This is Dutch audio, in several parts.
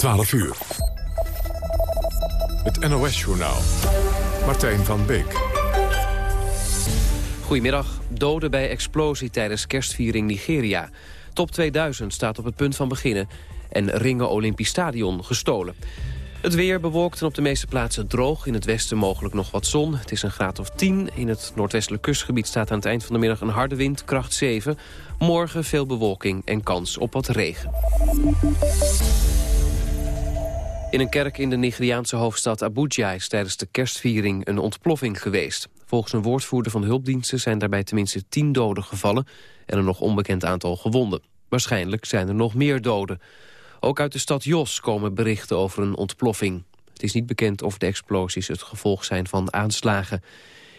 12 uur. Het NOS-journaal. Martijn van Beek. Goedemiddag. Doden bij explosie tijdens kerstviering Nigeria. Top 2000 staat op het punt van beginnen. En Ringen Olympisch Stadion gestolen. Het weer bewolkt en op de meeste plaatsen droog. In het westen mogelijk nog wat zon. Het is een graad of 10. In het noordwestelijk kustgebied staat aan het eind van de middag een harde wind, kracht 7. Morgen veel bewolking en kans op wat regen. In een kerk in de Nigeriaanse hoofdstad Abuja is tijdens de kerstviering een ontploffing geweest. Volgens een woordvoerder van hulpdiensten zijn daarbij tenminste tien doden gevallen en een nog onbekend aantal gewonden. Waarschijnlijk zijn er nog meer doden. Ook uit de stad Jos komen berichten over een ontploffing. Het is niet bekend of de explosies het gevolg zijn van aanslagen.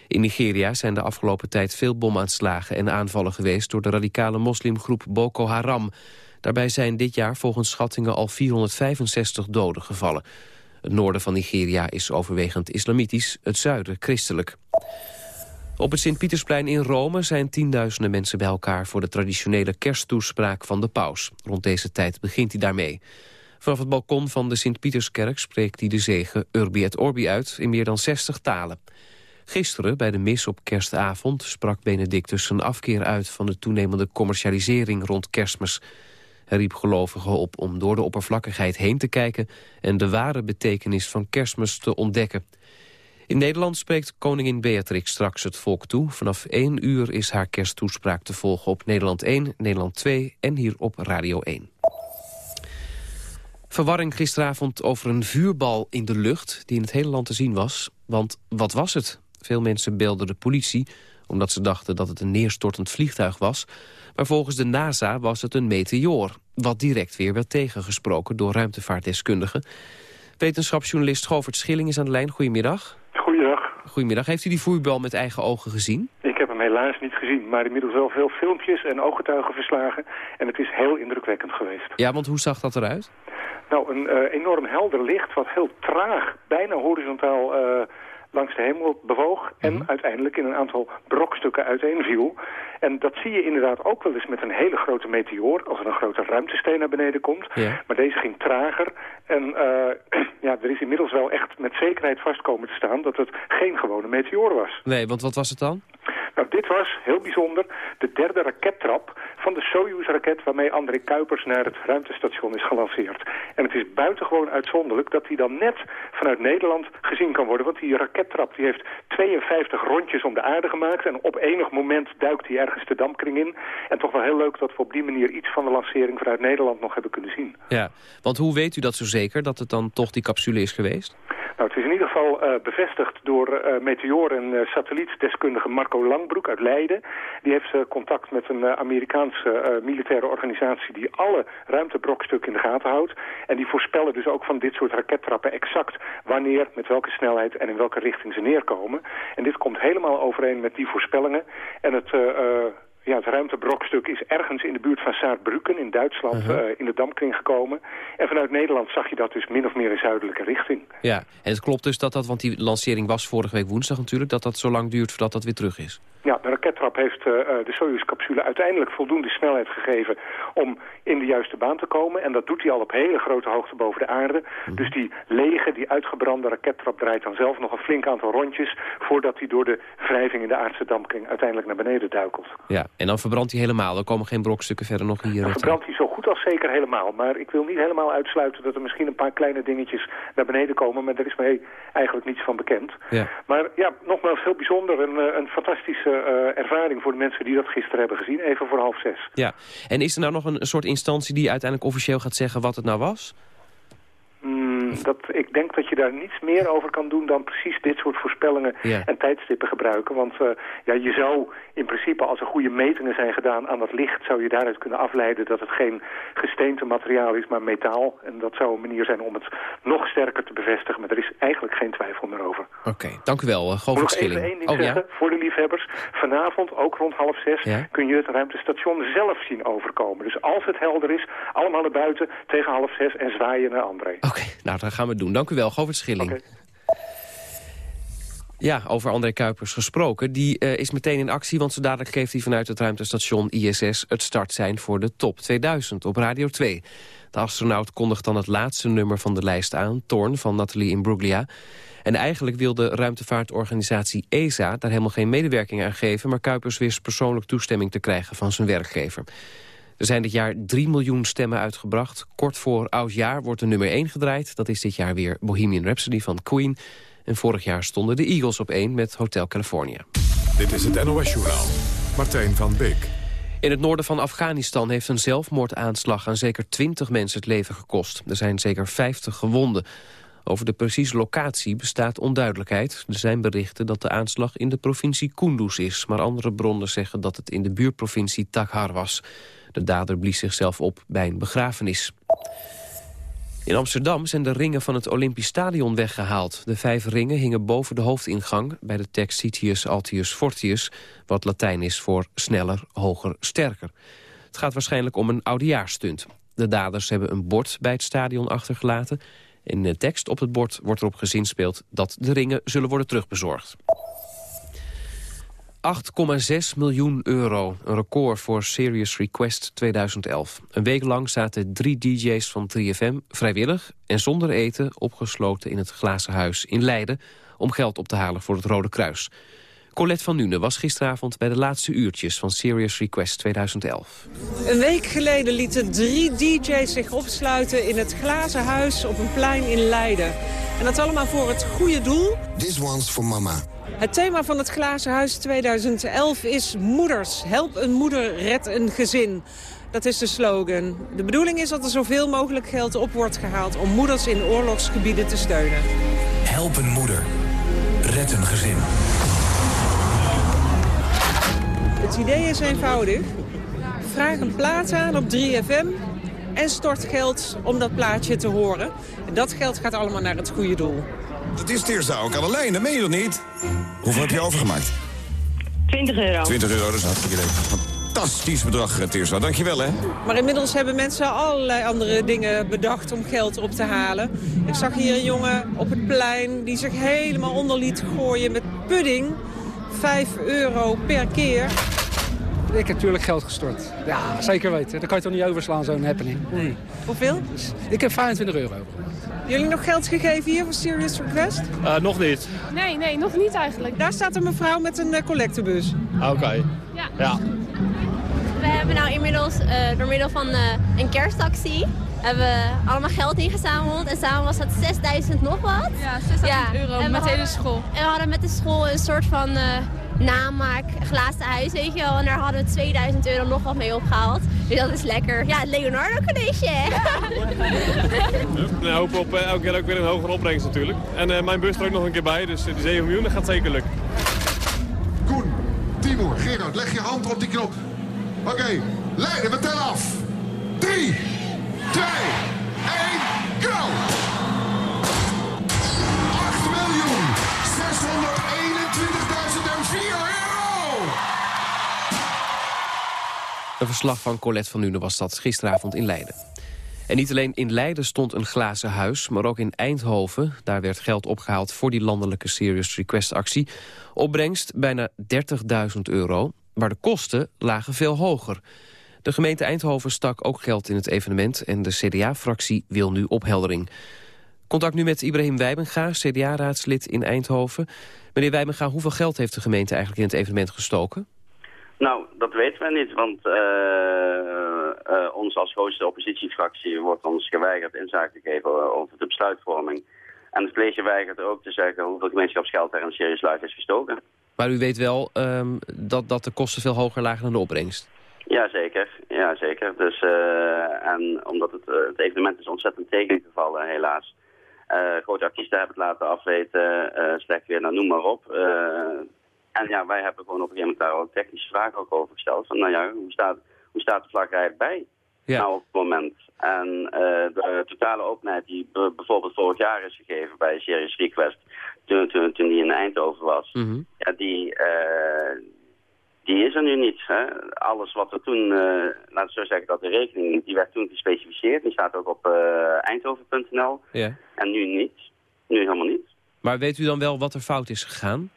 In Nigeria zijn de afgelopen tijd veel bomaanslagen en aanvallen geweest... door de radicale moslimgroep Boko Haram. Daarbij zijn dit jaar volgens schattingen al 465 doden gevallen. Het noorden van Nigeria is overwegend islamitisch, het zuiden christelijk. Op het Sint-Pietersplein in Rome zijn tienduizenden mensen bij elkaar... voor de traditionele kersttoespraak van de paus. Rond deze tijd begint hij daarmee. Vanaf het balkon van de Sint-Pieterskerk spreekt hij de zegen Urbi et Orbi uit... in meer dan 60 talen. Gisteren, bij de mis op kerstavond, sprak Benedictus zijn afkeer uit... van de toenemende commercialisering rond kerstmis. Riep gelovigen op om door de oppervlakkigheid heen te kijken... en de ware betekenis van kerstmis te ontdekken... In Nederland spreekt koningin Beatrix straks het volk toe. Vanaf 1 uur is haar kersttoespraak te volgen op Nederland 1, Nederland 2 en hier op Radio 1. Verwarring gisteravond over een vuurbal in de lucht die in het hele land te zien was. Want wat was het? Veel mensen belden de politie omdat ze dachten dat het een neerstortend vliegtuig was. Maar volgens de NASA was het een meteoor, wat direct weer werd tegengesproken door ruimtevaartdeskundigen. Wetenschapsjournalist Govert Schilling is aan de lijn. Goedemiddag. Goedemiddag. Goedemiddag. Heeft u die voetbal met eigen ogen gezien? Ik heb hem helaas niet gezien, maar inmiddels wel veel filmpjes en ooggetuigen verslagen. En het is heel indrukwekkend geweest. Ja, want hoe zag dat eruit? Nou, een uh, enorm helder licht wat heel traag, bijna horizontaal... Uh, langs de hemel bewoog en mm uiteindelijk in een aantal brokstukken uiteenviel. En dat zie je inderdaad ook wel eens met een hele grote meteoor, als er een grote ruimtesteen naar beneden komt. Ja. Maar deze ging trager en uh, ja, er is inmiddels wel echt met zekerheid vastkomen te staan dat het geen gewone meteoor was. Nee, want wat was het dan? Nou, dit was, heel bijzonder, de derde rakettrap van de Soyuz-raket waarmee André Kuipers naar het ruimtestation is gelanceerd. En het is buitengewoon uitzonderlijk dat die dan net vanuit Nederland gezien kan worden. Want die rakettrap die heeft 52 rondjes om de aarde gemaakt en op enig moment duikt hij ergens de dampkring in. En toch wel heel leuk dat we op die manier iets van de lancering vanuit Nederland nog hebben kunnen zien. Ja, want hoe weet u dat zo zeker, dat het dan toch die capsule is geweest? Nou, het is in ieder geval uh, bevestigd door uh, meteoor- en uh, satellietdeskundige Marco Langbroek uit Leiden. Die heeft contact met een Amerikaanse militaire organisatie die alle ruimtebrokstukken in de gaten houdt. En die voorspellen dus ook van dit soort rakettrappen exact wanneer, met welke snelheid en in welke richting ze neerkomen. En dit komt helemaal overeen met die voorspellingen. En het ja, het ruimtebrokstuk is ergens in de buurt van Saarbrücken in Duitsland uh in de dampkring gekomen. En vanuit Nederland zag je dat dus min of meer in zuidelijke richting. Ja, en het klopt dus dat dat, want die lancering was vorige week woensdag natuurlijk, dat dat zo lang duurt voordat dat weer terug is. Ja, de rakettrap heeft uh, de Soyuz-capsule uiteindelijk voldoende snelheid gegeven om in de juiste baan te komen. En dat doet hij al op hele grote hoogte boven de aarde. Mhm. Dus die lege, die uitgebrande rakettrap draait dan zelf nog een flink aantal rondjes voordat hij door de wrijving in de aardse dampkring uiteindelijk naar beneden duikelt. Ja, en dan verbrandt hij helemaal. Er komen geen brokstukken verder nog hier. Dan verbrandt hij zo goed als zeker helemaal. Maar ik wil niet helemaal uitsluiten dat er misschien een paar kleine dingetjes naar beneden komen. Maar daar is mij eigenlijk niets van bekend. Ja. Maar ja, nogmaals heel bijzonder. Een, eh, een fantastische ervaring voor de mensen die dat gisteren hebben gezien. Even voor half zes. Ja, en is er nou nog een soort instantie die uiteindelijk officieel gaat zeggen wat het nou was? Mm, dat, ik denk dat je daar niets meer over kan doen dan precies dit soort voorspellingen en tijdstippen gebruiken. Want uh, ja, je zou in principe als er goede metingen zijn gedaan aan dat licht... zou je daaruit kunnen afleiden dat het geen gesteente materiaal is, maar metaal. En dat zou een manier zijn om het nog sterker te bevestigen. Maar er is eigenlijk geen twijfel meer over. Oké, dank u wel, uh, Govert Schilling. nog even één ding oh, zeggen voor de liefhebbers. Vanavond, ook rond half zes, kun je het ruimtestation zelf zien overkomen. Dus als het helder is, allemaal naar buiten tegen half zes en zwaaien naar André. Oké, nou dat gaan we doen. Dank u wel, Govert Schilling. Ja, over André Kuipers gesproken. Die uh, is meteen in actie, want zo dadelijk geeft hij vanuit het ruimtestation ISS... het startsein voor de top 2000 op Radio 2. De astronaut kondigt dan het laatste nummer van de lijst aan... Torn van Nathalie Imbruglia. En eigenlijk wil de ruimtevaartorganisatie ESA daar helemaal geen medewerking aan geven... maar Kuipers wist persoonlijk toestemming te krijgen van zijn werkgever. Er zijn dit jaar 3 miljoen stemmen uitgebracht. Kort voor oudjaar wordt de nummer 1 gedraaid. Dat is dit jaar weer Bohemian Rhapsody van Queen... En vorig jaar stonden de Eagles op één met Hotel California. Dit is het NOS-journaal. Martijn van Beek. In het noorden van Afghanistan heeft een zelfmoordaanslag aan zeker 20 mensen het leven gekost. Er zijn zeker 50 gewonden. Over de precieze locatie bestaat onduidelijkheid. Er zijn berichten dat de aanslag in de provincie Kunduz is... maar andere bronnen zeggen dat het in de buurprovincie Takhar was. De dader blies zichzelf op bij een begrafenis. In Amsterdam zijn de ringen van het Olympisch Stadion weggehaald. De vijf ringen hingen boven de hoofdingang bij de tekst Citius Altius Fortius... wat Latijn is voor sneller, hoger, sterker. Het gaat waarschijnlijk om een oudejaarsstunt. De daders hebben een bord bij het stadion achtergelaten. In de tekst op het bord wordt erop gezinspeeld dat de ringen zullen worden terugbezorgd. 8,6 miljoen euro, een record voor Serious Request 2011. Een week lang zaten drie dj's van 3FM vrijwillig en zonder eten opgesloten in het Glazen Huis in Leiden om geld op te halen voor het Rode Kruis. Colette van Nune was gisteravond bij de laatste uurtjes van Serious Request 2011. Een week geleden lieten drie dj's zich opsluiten in het Glazen Huis op een plein in Leiden. En dat allemaal voor het goede doel. This one's for mama. Het thema van het Glazen Huis 2011 is moeders. Help een moeder, red een gezin. Dat is de slogan. De bedoeling is dat er zoveel mogelijk geld op wordt gehaald... om moeders in oorlogsgebieden te steunen. Help een moeder. Red een gezin. Het idee is eenvoudig. Vraag een plaat aan op 3FM en stort geld om dat plaatje te horen. En dat geld gaat allemaal naar het goede doel. Dat is Teersa ook aan alleen, dat meen je toch niet? Hoeveel heb je overgemaakt? 20 euro. 20 euro, dat is hartstikke leuk. Fantastisch bedrag, eh, Teersa. Dankjewel, hè. Maar inmiddels hebben mensen allerlei andere dingen bedacht om geld op te halen. Ik zag hier een jongen op het plein die zich helemaal onder liet gooien met pudding. 5 euro per keer. Ik heb natuurlijk geld gestort. Ja, zeker weten. Dat kan je toch niet overslaan, zo'n happening. Nee. Hoeveel? Dus ik heb 25 euro. Jullie nog geld gegeven hier voor Serious Request? Uh, nog niet. Nee, nee, nog niet eigenlijk. Daar staat een mevrouw met een uh, collectebus. Oké. Okay. Ja. ja. We hebben nou inmiddels uh, door middel van een kerstactie hebben we allemaal geld ingezameld. En samen was dat 6000 nog wat. Ja, 6000 ja. euro en met de hele school. En we hadden met de school een soort van namaak glazen huis, weet je wel. En daar hadden we 2000 euro nog wat mee opgehaald. Dus dat is lekker. Ja, het Leonardo College. Ja. We hopen op uh, elke keer ook weer een hogere opbrengst natuurlijk. En uh, mijn bus er ook nog een keer bij, dus die 7 miljoen dat gaat zeker lukken. Koen, Timur, Gerard, leg je hand op die knop. Oké, okay. Leiden, we tellen af. 3, 2, 1, go! 8 miljoen 621.004 euro! Een verslag van Colette van Nuenen was dat gisteravond in Leiden. En niet alleen in Leiden stond een glazen huis, maar ook in Eindhoven. Daar werd geld opgehaald voor die landelijke Serious Request actie. Opbrengst bijna 30.000 euro, maar de kosten lagen veel hoger. De gemeente Eindhoven stak ook geld in het evenement... en de CDA-fractie wil nu opheldering. Contact nu met Ibrahim Wijbenga, CDA-raadslid in Eindhoven. Meneer Wijbenga, hoeveel geld heeft de gemeente eigenlijk in het evenement gestoken? Nou, dat weten we niet, want uh, uh, ons als grootste oppositiefractie wordt ons geweigerd inzage te geven over de besluitvorming. En het college weigert ook te zeggen hoeveel gemeenschapsgeld er in Serious Life is gestoken. Maar u weet wel um, dat, dat de kosten veel hoger lagen dan de opbrengst? Jazeker, ja, zeker. Dus, uh, en omdat het, het evenement is ontzettend tegengevallen, helaas. grote artiesten hebben het laten afweten, slecht weer, nou, noem maar op. En ja, wij hebben gewoon op een gegeven moment daar ook technische vragen ook over gesteld. Van, nou ja, hoe staat, hoe staat de vlag eigenlijk bij? Ja. Nou, op het moment. En uh, de totale openheid die bijvoorbeeld vorig jaar is gegeven bij Serious Request, toen, toen, toen die in Eindhoven was, mm -hmm. ja, die, uh, die is er nu niet. Hè? Alles wat er toen, uh, laten we zo zeggen, dat de rekening, die werd toen gespecificeerd. Die staat ook op eindhoven.nl. Yeah. En nu niet. Nu helemaal niet. Maar weet u dan wel wat er fout is gegaan?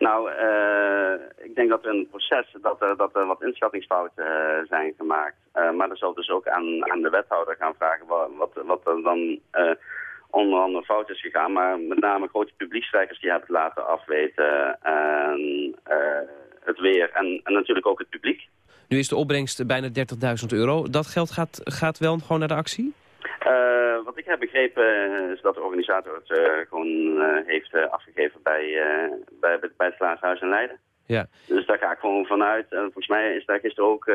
Nou, uh, ik denk dat er in het proces dat er, dat er wat inschattingsfouten uh, zijn gemaakt. Uh, maar er zal dus ook aan, aan de wethouder gaan vragen wat, wat, wat er dan onder andere fout is gegaan. Maar met name grote publiekstrekkers die hebben het laten afweten. En het weer en, en natuurlijk ook het publiek. Nu is de opbrengst bijna 30.000 euro. Dat geld gaat, gaat wel gewoon naar de actie? Uh, wat ik heb begrepen is dat de organisator het uh, gewoon uh, heeft afgegeven bij, bij, bij het Glaashuis in Leiden. Ja. Dus daar ga ik gewoon vanuit. En volgens mij is daar gisteren ook,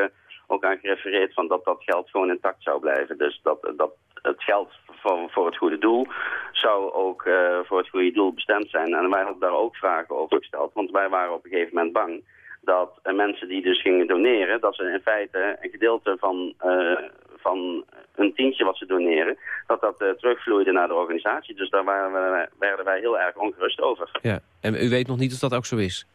ook aan gerefereerd van dat dat geld gewoon intact zou blijven. Dus dat, dat het geld voor, voor het goede doel zou ook voor het goede doel bestemd zijn. En wij hebben daar ook vragen over gesteld, want wij waren op een gegeven moment bang dat mensen die dus gingen doneren, dat ze in feite een gedeelte van, uh, van een tientje wat ze doneren, dat dat terugvloeide naar de organisatie. Dus daar waren we, werden wij heel erg ongerust over. Ja, en u weet nog niet of dat ook zo is?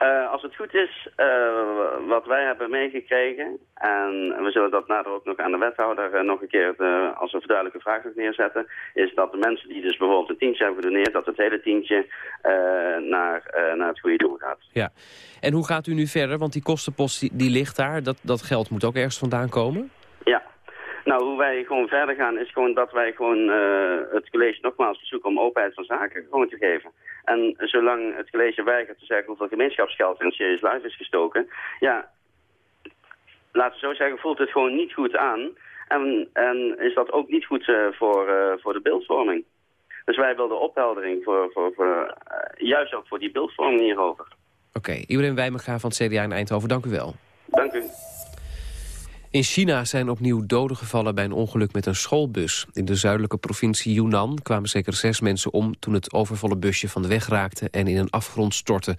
Uh, als het goed is, uh, wat wij hebben meegekregen, en we zullen dat nader ook nog aan de wethouder uh, nog een keer als een verduidelijke vraag nog neerzetten, is dat de mensen die dus bijvoorbeeld een tientje hebben gedoneerd, dat het hele tientje naar, naar het goede doel gaat. Ja, en hoe gaat u nu verder? Want die kostenpost die, die ligt daar, dat, dat geld moet ook ergens vandaan komen? Nou, hoe wij gewoon verder gaan is gewoon dat wij gewoon uh, het college nogmaals verzoeken om openheid van zaken gewoon te geven. En zolang het college weigert te zeggen hoeveel gemeenschapsgeld in Serious Life is gestoken, ja, laten we zo zeggen, voelt het gewoon niet goed aan. En, en is dat ook niet goed uh, voor, uh, voor de beeldvorming. Dus wij wilden opheldering, voor, voor, voor, juist ook voor die beeldvorming hierover. Oké, okay. Ibrahim Wijmega van het CDA in Eindhoven, dank u wel. Dank u. In China zijn opnieuw doden gevallen bij een ongeluk met een schoolbus. In de zuidelijke provincie Yunnan kwamen zeker zes mensen om... toen het overvolle busje van de weg raakte en in een afgrond stortte.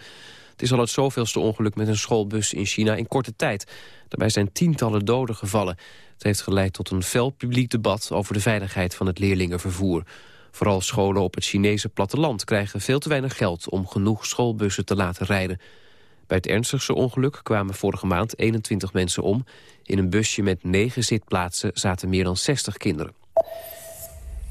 Het is al het zoveelste ongeluk met een schoolbus in China in korte tijd. Daarbij zijn tientallen doden gevallen. Het heeft geleid tot een fel publiek debat over de veiligheid van het leerlingenvervoer. Vooral scholen op het Chinese platteland krijgen veel te weinig geld... om genoeg schoolbussen te laten rijden. Bij het ernstigste ongeluk kwamen vorige maand 21 mensen om. In een busje met negen zitplaatsen zaten meer dan 60 kinderen.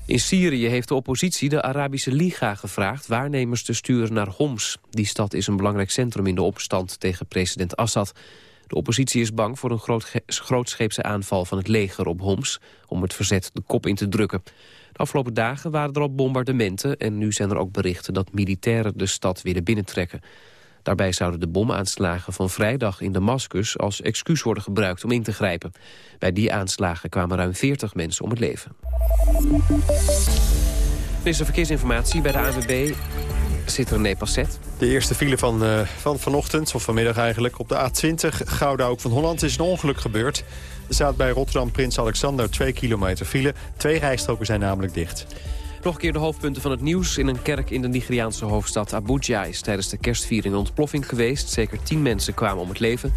In Syrië heeft de oppositie de Arabische Liga gevraagd waarnemers te sturen naar Homs. Die stad is een belangrijk centrum in de opstand tegen president Assad. De oppositie is bang voor een groot, grootscheepse aanval van het leger op Homs... om het verzet de kop in te drukken. De afgelopen dagen waren er al bombardementen... en nu zijn er ook berichten dat militairen de stad willen binnentrekken. Daarbij zouden de bomaanslagen van vrijdag in Damascus als excuus worden gebruikt om in te grijpen. Bij die aanslagen kwamen ruim 40 mensen om het leven. Dit is de verkeersinformatie bij de ANWB. Zit er een Passet. De eerste file van, uh, van vanochtend, of vanmiddag eigenlijk, op de A20 Gouda ook van Holland is een ongeluk gebeurd. Er staat bij Rotterdam Prins Alexander 2 kilometer file. Twee rijstroken zijn namelijk dicht. Nog een keer de hoofdpunten van het nieuws. In een kerk in de Nigeriaanse hoofdstad Abuja is tijdens de kerstviering een ontploffing geweest. Zeker tien mensen kwamen om het leven.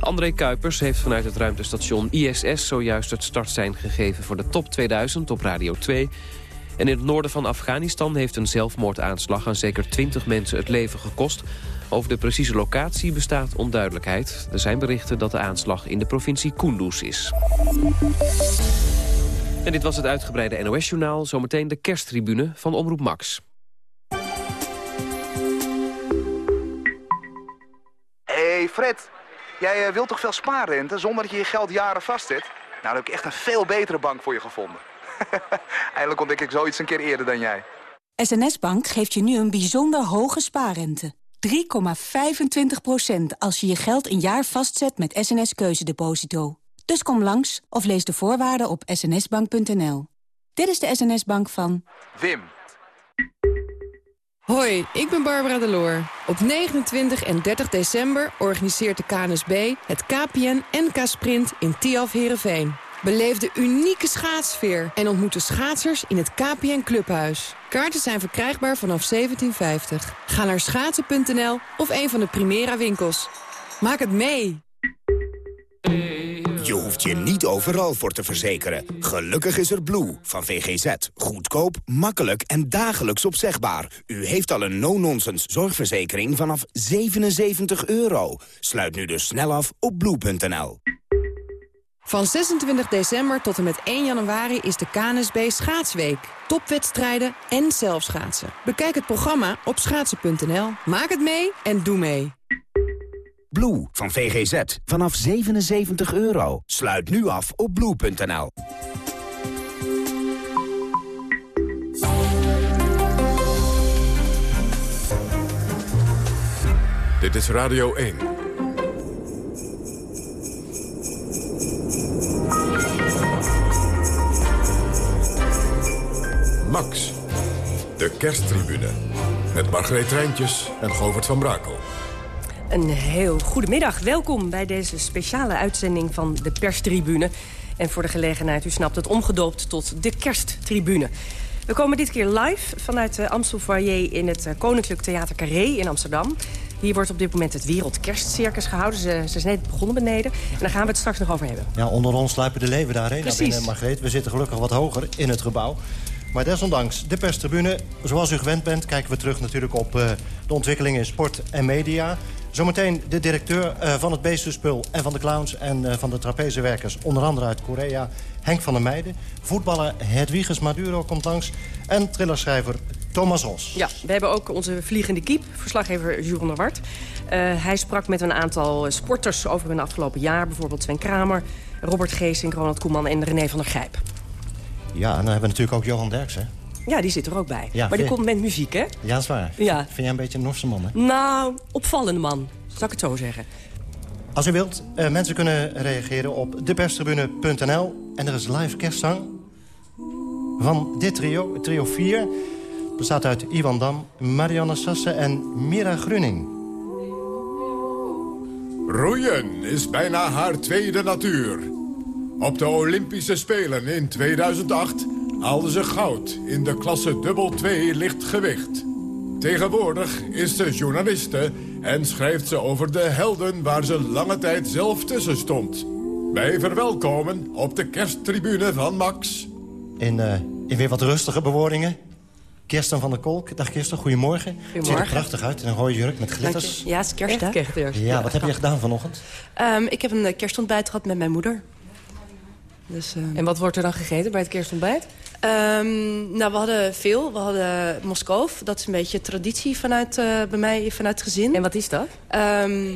André Kuipers heeft vanuit het ruimtestation ISS zojuist het startsein gegeven voor de top 2000 op Radio 2. En in het noorden van Afghanistan heeft een zelfmoordaanslag aan zeker 20 mensen het leven gekost. Over de precieze locatie bestaat onduidelijkheid. Er zijn berichten dat de aanslag in de provincie Kunduz is. En dit was het uitgebreide NOS-journaal. Zometeen de kersttribune van Omroep Max. hey Fred, jij uh, wilt toch veel spaarrente zonder dat je je geld jaren vastzet? Nou, dan heb ik echt een veel betere bank voor je gevonden. Eindelijk ontdek ik zoiets een keer eerder dan jij. SNS Bank geeft je nu een bijzonder hoge spaarrente. 3,25% als je je geld een jaar vastzet met SNS Keuzedeposito. Dus kom langs of lees de voorwaarden op snsbank.nl. Dit is de SNS-bank van... Wim. Hoi, ik ben Barbara Deloor. Op 29 en 30 december organiseert de KNSB het KPN NK Sprint in Tiaf Herenveen. Beleef de unieke schaatsfeer en ontmoet de schaatsers in het KPN Clubhuis. Kaarten zijn verkrijgbaar vanaf 1750. Ga naar schaatsen.nl of een van de Primera winkels. Maak het mee! Hoeft je niet overal voor te verzekeren. Gelukkig is er Blue van VGZ. Goedkoop, makkelijk en dagelijks opzegbaar. U heeft al een no-nonsense zorgverzekering vanaf 77 euro. Sluit nu dus snel af op blue.nl. Van 26 december tot en met 1 januari is de KNSB Schaatsweek. Topwedstrijden en zelfschaatsen. Bekijk het programma op schaatsen.nl. Maak het mee en doe mee. Blue van VGZ. Vanaf 77 euro. Sluit nu af op blue.nl. Dit is Radio 1. Max. De kersttribune. Met Margreet Rijntjes en Govert van Brakel. Een heel goedemiddag. Welkom bij deze speciale uitzending van de perstribune. En voor de gelegenheid, u snapt het, omgedoopt tot de kersttribune. We komen dit keer live vanuit de Amstel Foyer in het eh, Koninklijk Theater Carré in Amsterdam. Hier wordt op dit moment het Wereldkerstcircus gehouden. Ze, ze is net begonnen beneden. En daar gaan we het straks nog over hebben. Ja, onder ons sluipen de leven daarheen. Precies. Naar binnen, Margreet. We zitten gelukkig wat hoger in het gebouw. Maar desondanks, de perstribune, zoals u gewend bent... kijken we terug natuurlijk op uh, de ontwikkelingen in sport en media. Zometeen de directeur uh, van het Beestenspul en van de Clowns... en uh, van de Trapezewerkers, onder andere uit Korea, Henk van der Meijden. Voetballer Hedwiges Maduro komt langs. En trillerschrijver Thomas Os. Ja, we hebben ook onze vliegende kiep, verslaggever Juron de Wart. hij sprak met een aantal sporters over hun afgelopen jaar. Bijvoorbeeld Sven Kramer, Robert Geesink, Ronald Koeman en René van der Gijp. Ja, en dan hebben we natuurlijk ook Johan Derksen. Ja, die zit er ook bij. Ja, maar die komt met muziek, hè? Ja, dat is waar. Ja. Vind jij een beetje een Norse man, hè? Nou, opvallende man. Zal ik het zo zeggen. Als u wilt, eh, mensen kunnen reageren op deperstribune.nl. En er is live kerstzang van dit trio, trio 4. Het bestaat uit Iwan Dam, Marianne Sassen en Mira Grunning. Roeien is bijna haar tweede natuur. Op de Olympische Spelen in 2008 haalde ze goud in de klasse dubbel 2 lichtgewicht. Tegenwoordig is ze journaliste en schrijft ze over de helden waar ze lange tijd zelf tussen stond. Wij verwelkomen op de kersttribune van Max. In, eh, in weer wat rustige bewoordingen. Kirsten van der Kolk. Dag Kirsten, goedemorgen. Het ziet er prachtig uit in een rode jurk met glitters. Ja, het is kerst, hè? Echt kerst, Ja, wat heb je gedaan vanochtend? Ehm, ik heb een eh, kerstontbijt gehad met mijn moeder. Dus, ehm, En wat wordt er dan gegeten bij het kerstontbijt? ehm, nou, we hadden veel. We hadden Moskou. Dat is een beetje traditie vanuit, eh, bij mij, vanuit het gezin. En wat is dat? Ehm,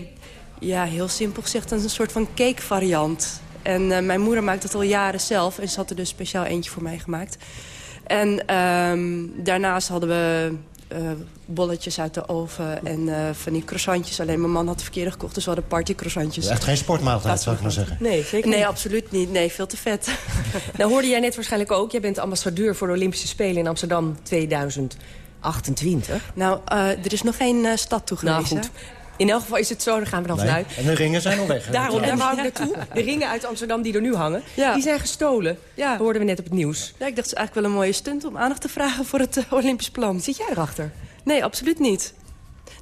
ja, heel simpel gezegd, een soort van cake variant. En eh, mijn moeder maakt het al jaren zelf. En ze had er dus speciaal eentje voor mij gemaakt. En daarnaast hadden we eh, bolletjes uit de oven en eh, van die croissantjes. Alleen mijn man had de verkeerde gekocht, dus we hadden party croissantjes. Echt geen sportmaaltijd, zou ik maar zeggen. Nee, zeker Nee, niet. absoluut niet. Nee, veel te vet. Nou hoorde jij net waarschijnlijk ook. Jij bent ambassadeur voor de Olympische Spelen in Amsterdam 2028. Nou, eh, er is nog geen stad toe Nou goed. In elk geval is het zo, daar gaan we dan Nee. vanuit. En de ringen zijn al weg. Daarom, daar wou ik naartoe. De ringen uit Amsterdam die er nu hangen, Ja. die zijn gestolen. Ja. Dat hoorden we net op het nieuws. Ja, ik dacht, het is eigenlijk wel een mooie stunt om aandacht te vragen voor het eh, Olympisch plan. Zit jij erachter? Nee, absoluut niet.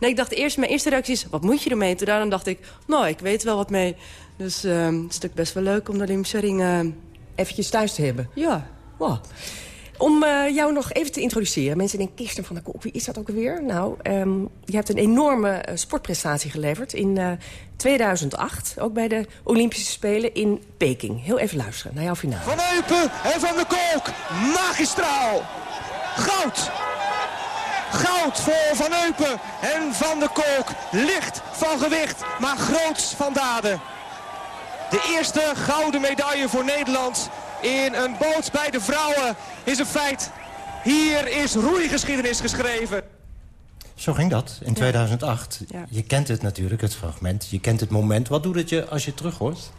Nee, ik dacht eerst, mijn eerste reactie is, wat moet je ermee? Toen daarna dacht ik, nou, ik weet wel wat mee. Dus ehm, het is natuurlijk best wel leuk om de Olympische ring... eh, Eventjes thuis te hebben. ja, Wow. Om eh, jou nog even te introduceren. Mensen denken, Kirsten van der Kolk, wie is dat ook alweer? Nou, ehm, je hebt een enorme eh, sportprestatie geleverd in eh, 2008. Ook bij de Olympische Spelen in Peking. Heel even luisteren naar jouw finale. Van Eupen en Van der Kolk. Magistraal. Goud. Goud voor Van Eupen en Van der Kolk. Licht van gewicht, maar groots van daden. De eerste gouden medaille voor Nederland in een boot bij de vrouwen is een feit. Hier is roeigeschiedenis geschreven. Zo ging dat in 2008. Ja. Je kent het natuurlijk, het fragment. Je kent het moment. Wat doet het je als je het terug hoort?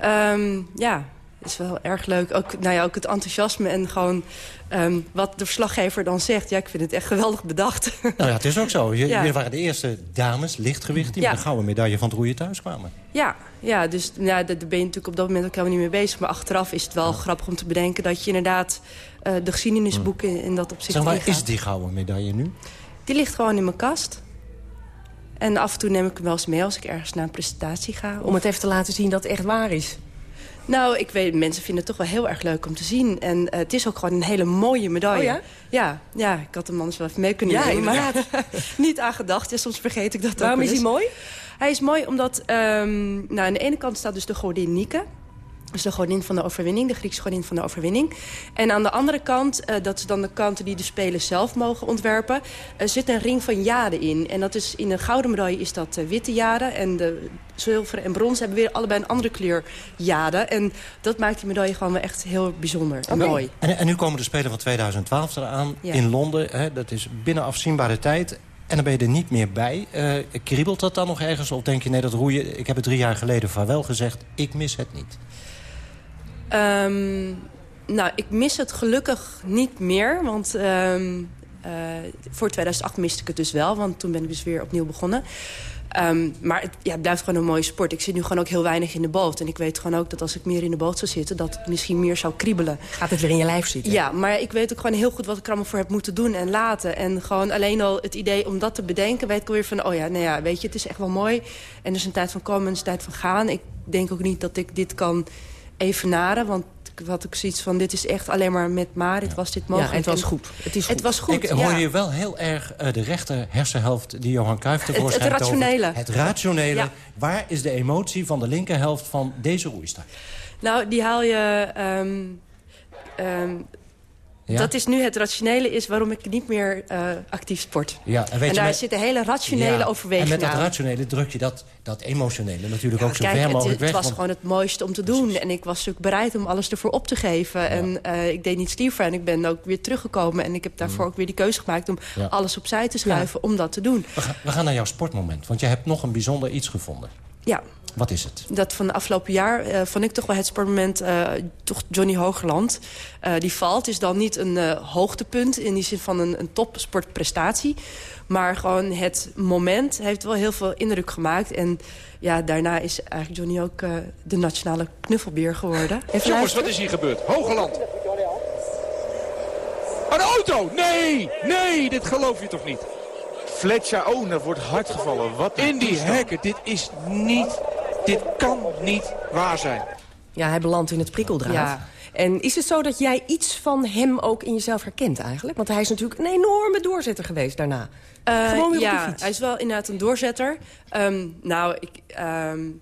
Ehm, ja, is wel erg leuk. Ook, nou ja, ook het enthousiasme en gewoon ehm, wat de verslaggever dan zegt. Ja, ik vind het echt geweldig bedacht. Nou ja, het is ook zo. Je, Ja. Jullie waren de eerste dames, lichtgewicht... die Ja. met de gouden medaille van het roeien thuis kwamen. Ja, ja dus ja, daar ben je natuurlijk op dat moment ook helemaal niet mee bezig. Maar achteraf is het wel grappig om te bedenken... dat je inderdaad eh, de geschiedenisboeken in dat opzicht Zeg maar, ingaat. is die gouden medaille nu? Die ligt gewoon in mijn kast. En af en toe neem ik hem wel eens mee als ik ergens naar een presentatie ga. Om het even te laten zien dat het echt waar is. Nou, ik weet, mensen vinden het toch wel heel erg leuk om te zien. En eh, het is ook gewoon een hele mooie medaille. Oh ja? Ja, ja, ik had hem anders wel even mee kunnen Ja, nemen. Maar niet aan gedacht. Ja, soms vergeet ik dat ook Waarom is hij mooi? Hij is mooi omdat... ehm, nou, aan de ene kant staat dus de godin Nieke. Dus de godin van de overwinning, de Griekse godin van de overwinning. En aan de andere kant, uh, dat is dan de kant die de spelers zelf mogen ontwerpen... Uh, zit een ring van jade in. En dat is, in de gouden medaille is dat uh, witte jade. En de zilveren en brons hebben weer allebei een andere kleur jade. En dat maakt die medaille gewoon wel echt heel bijzonder en mooi. En, en, nu komen de Spelen van 2012 eraan ja. in Londen. Hè, dat is binnen afzienbare tijd. En dan ben je er niet meer bij. Uh, kriebelt dat dan nog ergens? Of denk je, nee, dat roeien... Ik heb het drie jaar geleden vaarwel gezegd. Ik mis het niet. Um, nou, ik mis het gelukkig niet meer. Want um, uh, voor 2008 miste ik het dus wel. Want toen ben ik dus weer opnieuw begonnen. Um, maar het, ja, het blijft gewoon een mooie sport. Ik zit nu gewoon ook heel weinig in de boot. En ik weet gewoon ook dat als ik meer in de boot zou zitten... dat het misschien meer zou kriebelen. Gaat het weer in je lijf zitten? Ja, maar ik weet ook gewoon heel goed wat ik er allemaal voor heb moeten doen en laten. En gewoon alleen al het idee om dat te bedenken... weet ik alweer van, oh ja, nou ja, weet je, het is echt wel mooi. En er is een tijd van komen en is een tijd van gaan. Ik denk ook niet dat ik dit kan evenaren. Want had ik zoiets van, dit is echt alleen maar met Marit was dit mogelijk. Ja, het was goed. Het, is goed. het was goed, Ik hoor je wel heel erg uh, de rechter hersenhelft die Johan Cruijff ervoor het, het rationele. Het rationele. Ja. Waar is de emotie van de linkerhelft van deze roeister? Nou, die haal je... Um, um, ja? Dat is nu het rationele is waarom ik niet meer uh, actief sport. Ja, en, en daar met... zit een hele rationele ja, overweging En met dat rationele druk je dat, dat emotionele natuurlijk ook zo kijk, ver mogelijk het, weg. Het was want... gewoon het mooiste om te doen. En ik was natuurlijk bereid om alles ervoor op te geven. En uh, ik deed niets liever. En ik ben ook weer teruggekomen. En ik heb daarvoor mm. ook weer die keuze gemaakt om alles opzij te schuiven om dat te doen. We gaan, we gaan naar jouw sportmoment. Want je hebt nog een bijzonder iets gevonden. Ja, wat is het? Dat van de afgelopen jaar uh, vond ik toch wel het sportmoment... Uh, toch Johnny Hogerland. Uh, die valt is dan niet een hoogtepunt... in die zin van een, een topsportprestatie. Maar gewoon het moment heeft wel heel veel indruk gemaakt. En ja, daarna is eigenlijk Johnny ook de nationale knuffelbeer geworden. Even Jongens, wat is hier gebeurd? Hogerland. Een auto! Nee! Nee, dit geloof je toch niet? Fletcher, oh, er wordt hard gevallen. Wat In die hekken, dit is niet dit kan niet waar zijn. Ja, hij belandt in het prikkeldraad. Ja. En is het zo dat jij iets van hem ook in jezelf herkent eigenlijk? Want hij is natuurlijk een enorme doorzetter geweest daarna. Uh, Gewoon weer ja, op de fiets. hij is wel inderdaad een doorzetter. Um, nou, ik... Um,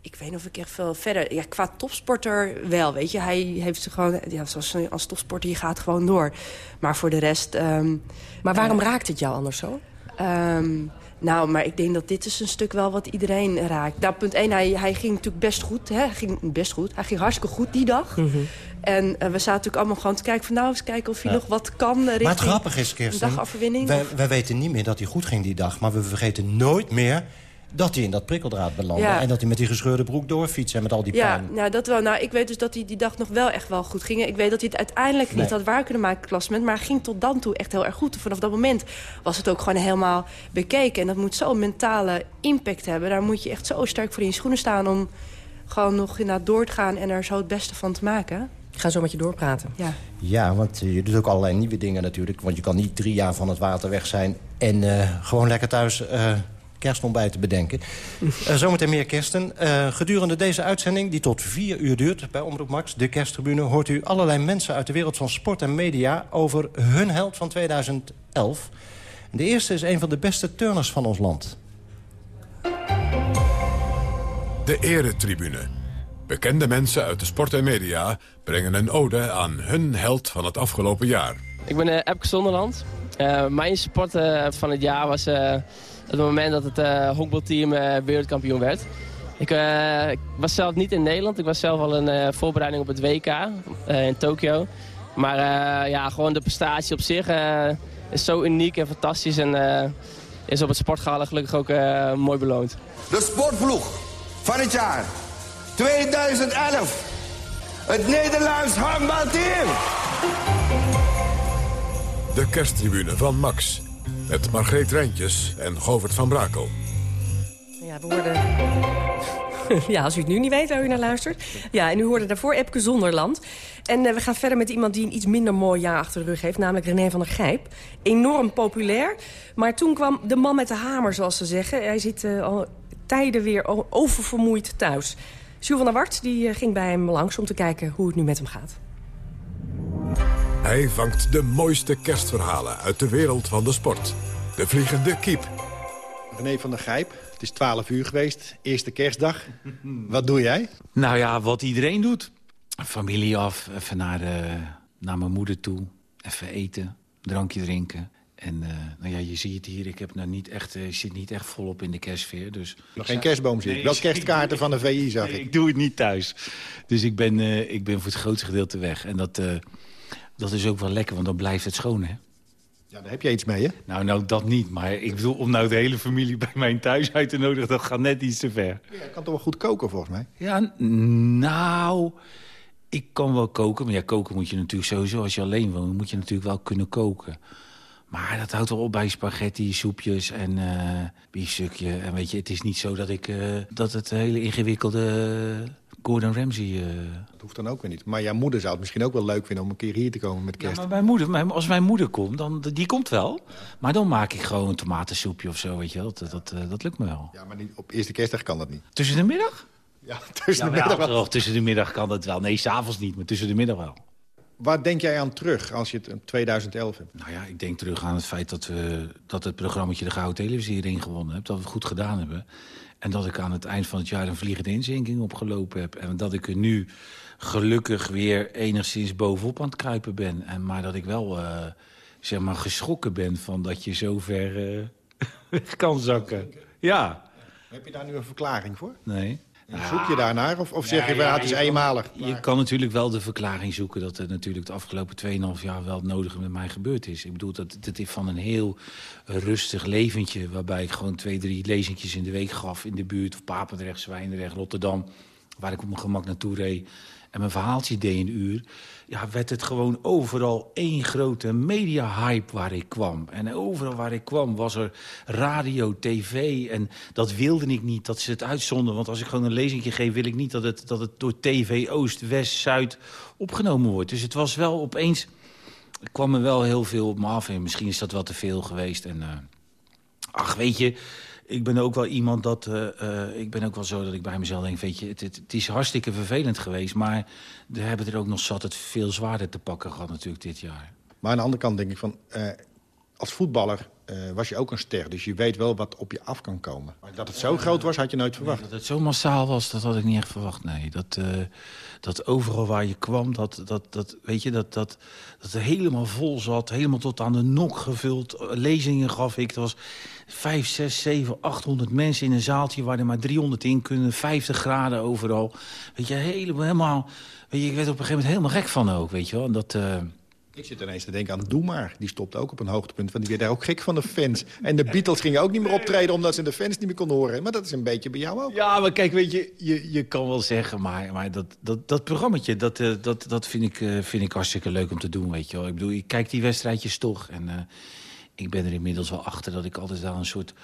ik weet niet of ik echt veel verder... Ja, qua topsporter wel, weet je. Hij heeft zich gewoon... Ja, zoals als topsporter, je gaat gewoon door. Maar voor de rest... Um, maar waarom uh, raakt het jou anders zo? Um, nou, maar ik denk dat dit is een stuk wel wat iedereen raakt. Nou, punt 1, hij, hij ging natuurlijk best goed. Hè? Hij ging best goed. Hij ging hartstikke goed die dag. Mm -hmm. En uh, we zaten natuurlijk allemaal gewoon te kijken van... nou, eens kijken of hij ja. nog wat kan richting Maar het grappige is, Kirsten... Wij, wij weten niet meer dat hij goed ging die dag. Maar we vergeten nooit meer dat hij in dat prikkeldraad belandde. Ja. En dat hij met die gescheurde broek doorfietst en met al die ja, pijn. Ja, dat wel. Nou, ik weet dus dat hij die dag nog wel echt wel goed ging. Ik weet dat hij het uiteindelijk nee. niet had waar kunnen maken, klassement. Maar ging tot dan toe echt heel erg goed. Vanaf dat moment was het ook gewoon helemaal bekeken. En dat moet zo'n mentale impact hebben. Daar moet je echt zo sterk voor in je schoenen staan... om gewoon nog inderdaad door te gaan en er zo het beste van te maken. Ik ga zo met je doorpraten. Ja, ja want je doet ook allerlei nieuwe dingen natuurlijk. Want je kan niet drie jaar van het water weg zijn... en uh, gewoon lekker thuis... Uh, kerstontbijt te bedenken. uh, zometeen meer kersten. Uh, gedurende deze uitzending, die tot vier uur duurt bij Omroep Max... de kersttribune, hoort u allerlei mensen uit de wereld van sport en media... over hun held van 2011. De eerste is een van de beste turners van ons land. De eretribune. Bekende mensen uit de sport en media brengen een ode aan hun held van het afgelopen jaar. Ik ben uh, Epke Zonderland. mijn sport van het jaar was het moment dat het uh, honkbalteam uh, wereldkampioen werd. Ik, uh, ik, was zelf niet in Nederland. Ik was zelf al een voorbereiding op het WK in Tokio. Maar ja, gewoon de prestatie op zich is zo uniek en fantastisch. En is op het sportgala gelukkig ook mooi beloond. De sportvloeg van het jaar 2011. Het Nederlands handbalteam. De kersttribune van Max. Met Margreet Rijntjes en Govert van Brakel. Ja, we hoorden... ja, als u het nu niet weet waar u naar luistert. Ja, en u hoorde daarvoor Epke Zonderland. En uh, we gaan verder met iemand die een iets minder mooi jaar achter de rug heeft. Namelijk René van der Gijp. Enorm populair. Maar toen kwam de man met de hamer, zoals ze zeggen. Hij zit uh, al tijden weer oververmoeid thuis. Jules van der Wart die, uh, ging bij hem langs om te kijken hoe het nu met hem gaat. Hij vangt de mooiste kerstverhalen uit de wereld van de sport. De vliegende kiep. René van der Gijp, Het is 12 uur geweest, eerste kerstdag. Wat doe jij? Nou ja, wat iedereen doet. Familie af, even naar, de, naar mijn moeder toe. Even eten, drankje drinken. En uh, nou ja, je ziet het hier, ik heb nou niet echt, uh, zit niet echt volop in de kerstsfeer. Dus Nog geen kerstboom zit. Nee, Wel kerstkaarten van de VI zag nee, ik. Ik doe het niet thuis. Dus ik ben, uh, ik ben voor het grootste gedeelte weg. En dat, dat is ook wel lekker, want dan blijft het schoon, hè? Ja, daar heb je iets mee, hè? Nou, nou, dat niet. Maar ik bedoel, om nou de hele familie bij mijn thuis uit te nodigen... dat gaat net iets te ver. Ja, je kan toch wel goed koken, volgens mij? Ja, nou... Ik kan wel koken, maar ja, koken moet je natuurlijk sowieso... als je alleen woont, moet je natuurlijk wel kunnen koken. Maar dat houdt wel op bij spaghetti, soepjes en uh, biefstukje. En weet je, het is niet zo dat ik... Uh, dat het hele ingewikkelde Gordon Ramsay... Uh... Dat hoeft dan ook weer niet. Maar jouw moeder zou het misschien ook wel leuk vinden om een keer hier te komen met kerst. Ja, maar mijn moeder, mijn, als mijn moeder komt, dan, die komt wel. Maar dan maak ik gewoon een tomatensoepje of zo, weet je wel. Dat, dat, dat lukt me wel. Ja, maar niet, op eerste kerstdag kan dat niet. Tussen de middag? Ja, tussen ja, de middag wel. Tussen de middag kan dat wel. Nee, s'avonds niet, maar tussen de middag wel. Waar denk jij aan terug als je het in 2011 hebt? Nou ja, ik denk terug aan het feit dat, we, dat het programma De Gouden Televisie erin gewonnen heeft. Dat we het goed gedaan hebben. En dat ik aan het eind van het jaar een vliegende inzinking opgelopen heb. En dat ik er nu gelukkig weer enigszins bovenop aan het kruipen ben. En, maar dat ik wel, uh, zeg maar, geschrokken ben van dat je zo ver uh, weg kan zakken. Ja. Heb je daar nu een verklaring voor? Nee. Zoek je daarnaar of, of zeg je, ja, het is je eenmalig? Kan, je kan natuurlijk wel de verklaring zoeken... dat er natuurlijk de afgelopen 2,5 jaar wel het nodige met mij gebeurd is. Ik bedoel, dat, dat is van een heel rustig leventje... waarbij ik gewoon twee, drie lezingjes in de week gaf in de buurt... of Papendrecht, Zwijndrecht, Rotterdam... waar ik op mijn gemak naartoe reed en mijn verhaaltje deed een uur... ja, werd het gewoon overal één grote media-hype waar ik kwam. En overal waar ik kwam was er radio, tv. En dat wilde ik niet, dat ze het uitzonden. Want als ik gewoon een lezingje geef, wil ik niet dat het, dat het door tv Oost, West, Zuid opgenomen wordt. Dus het was wel opeens... Er kwam er wel heel veel op me af. En misschien is dat wel te veel geweest. En, uh, ach, weet je ik ben ook wel iemand dat... Uh, uh, ik ben ook wel zo dat ik bij mezelf denk... weet je, het, het, is hartstikke vervelend geweest... maar we hebben er ook nog zat het veel zwaarder te pakken gehad natuurlijk dit jaar. Maar aan de andere kant denk ik van... Uh, als voetballer was je ook een ster. Dus je weet wel wat op je af kan komen. Maar dat het zo groot was, had je nooit verwacht. Nee, dat het zo massaal was, dat had ik niet echt verwacht. Nee, dat, dat overal waar je kwam, dat, dat, dat, weet je, dat, dat, dat er helemaal vol zat. Helemaal tot aan de nok gevuld. Lezingen gaf ik. Dat was 5, 6, 7, 800 mensen in een zaaltje waar er maar 300 in kunnen. 50 graden overal. Weet je, helemaal, helemaal weet je, ik werd op een gegeven moment helemaal gek van ook, weet je wel. En dat... Uh... Ik zit ineens te denken aan Doe Maar. Die stopte ook op een hoogtepunt, want die werd daar ook gek van de fans. En de Beatles gingen ook niet meer optreden omdat ze de fans niet meer konden horen. Maar dat is een beetje bij jou ook. Ja, maar kijk, weet je, je, je kan wel zeggen, maar, maar dat, dat, dat programmaatje, dat, uh, dat, dat vind, ik, uh, vind ik hartstikke leuk om te doen, weet je wel. Ik bedoel, ik kijk die wedstrijdjes toch en... Uh, ik ben er inmiddels wel achter dat ik altijd wel een soort...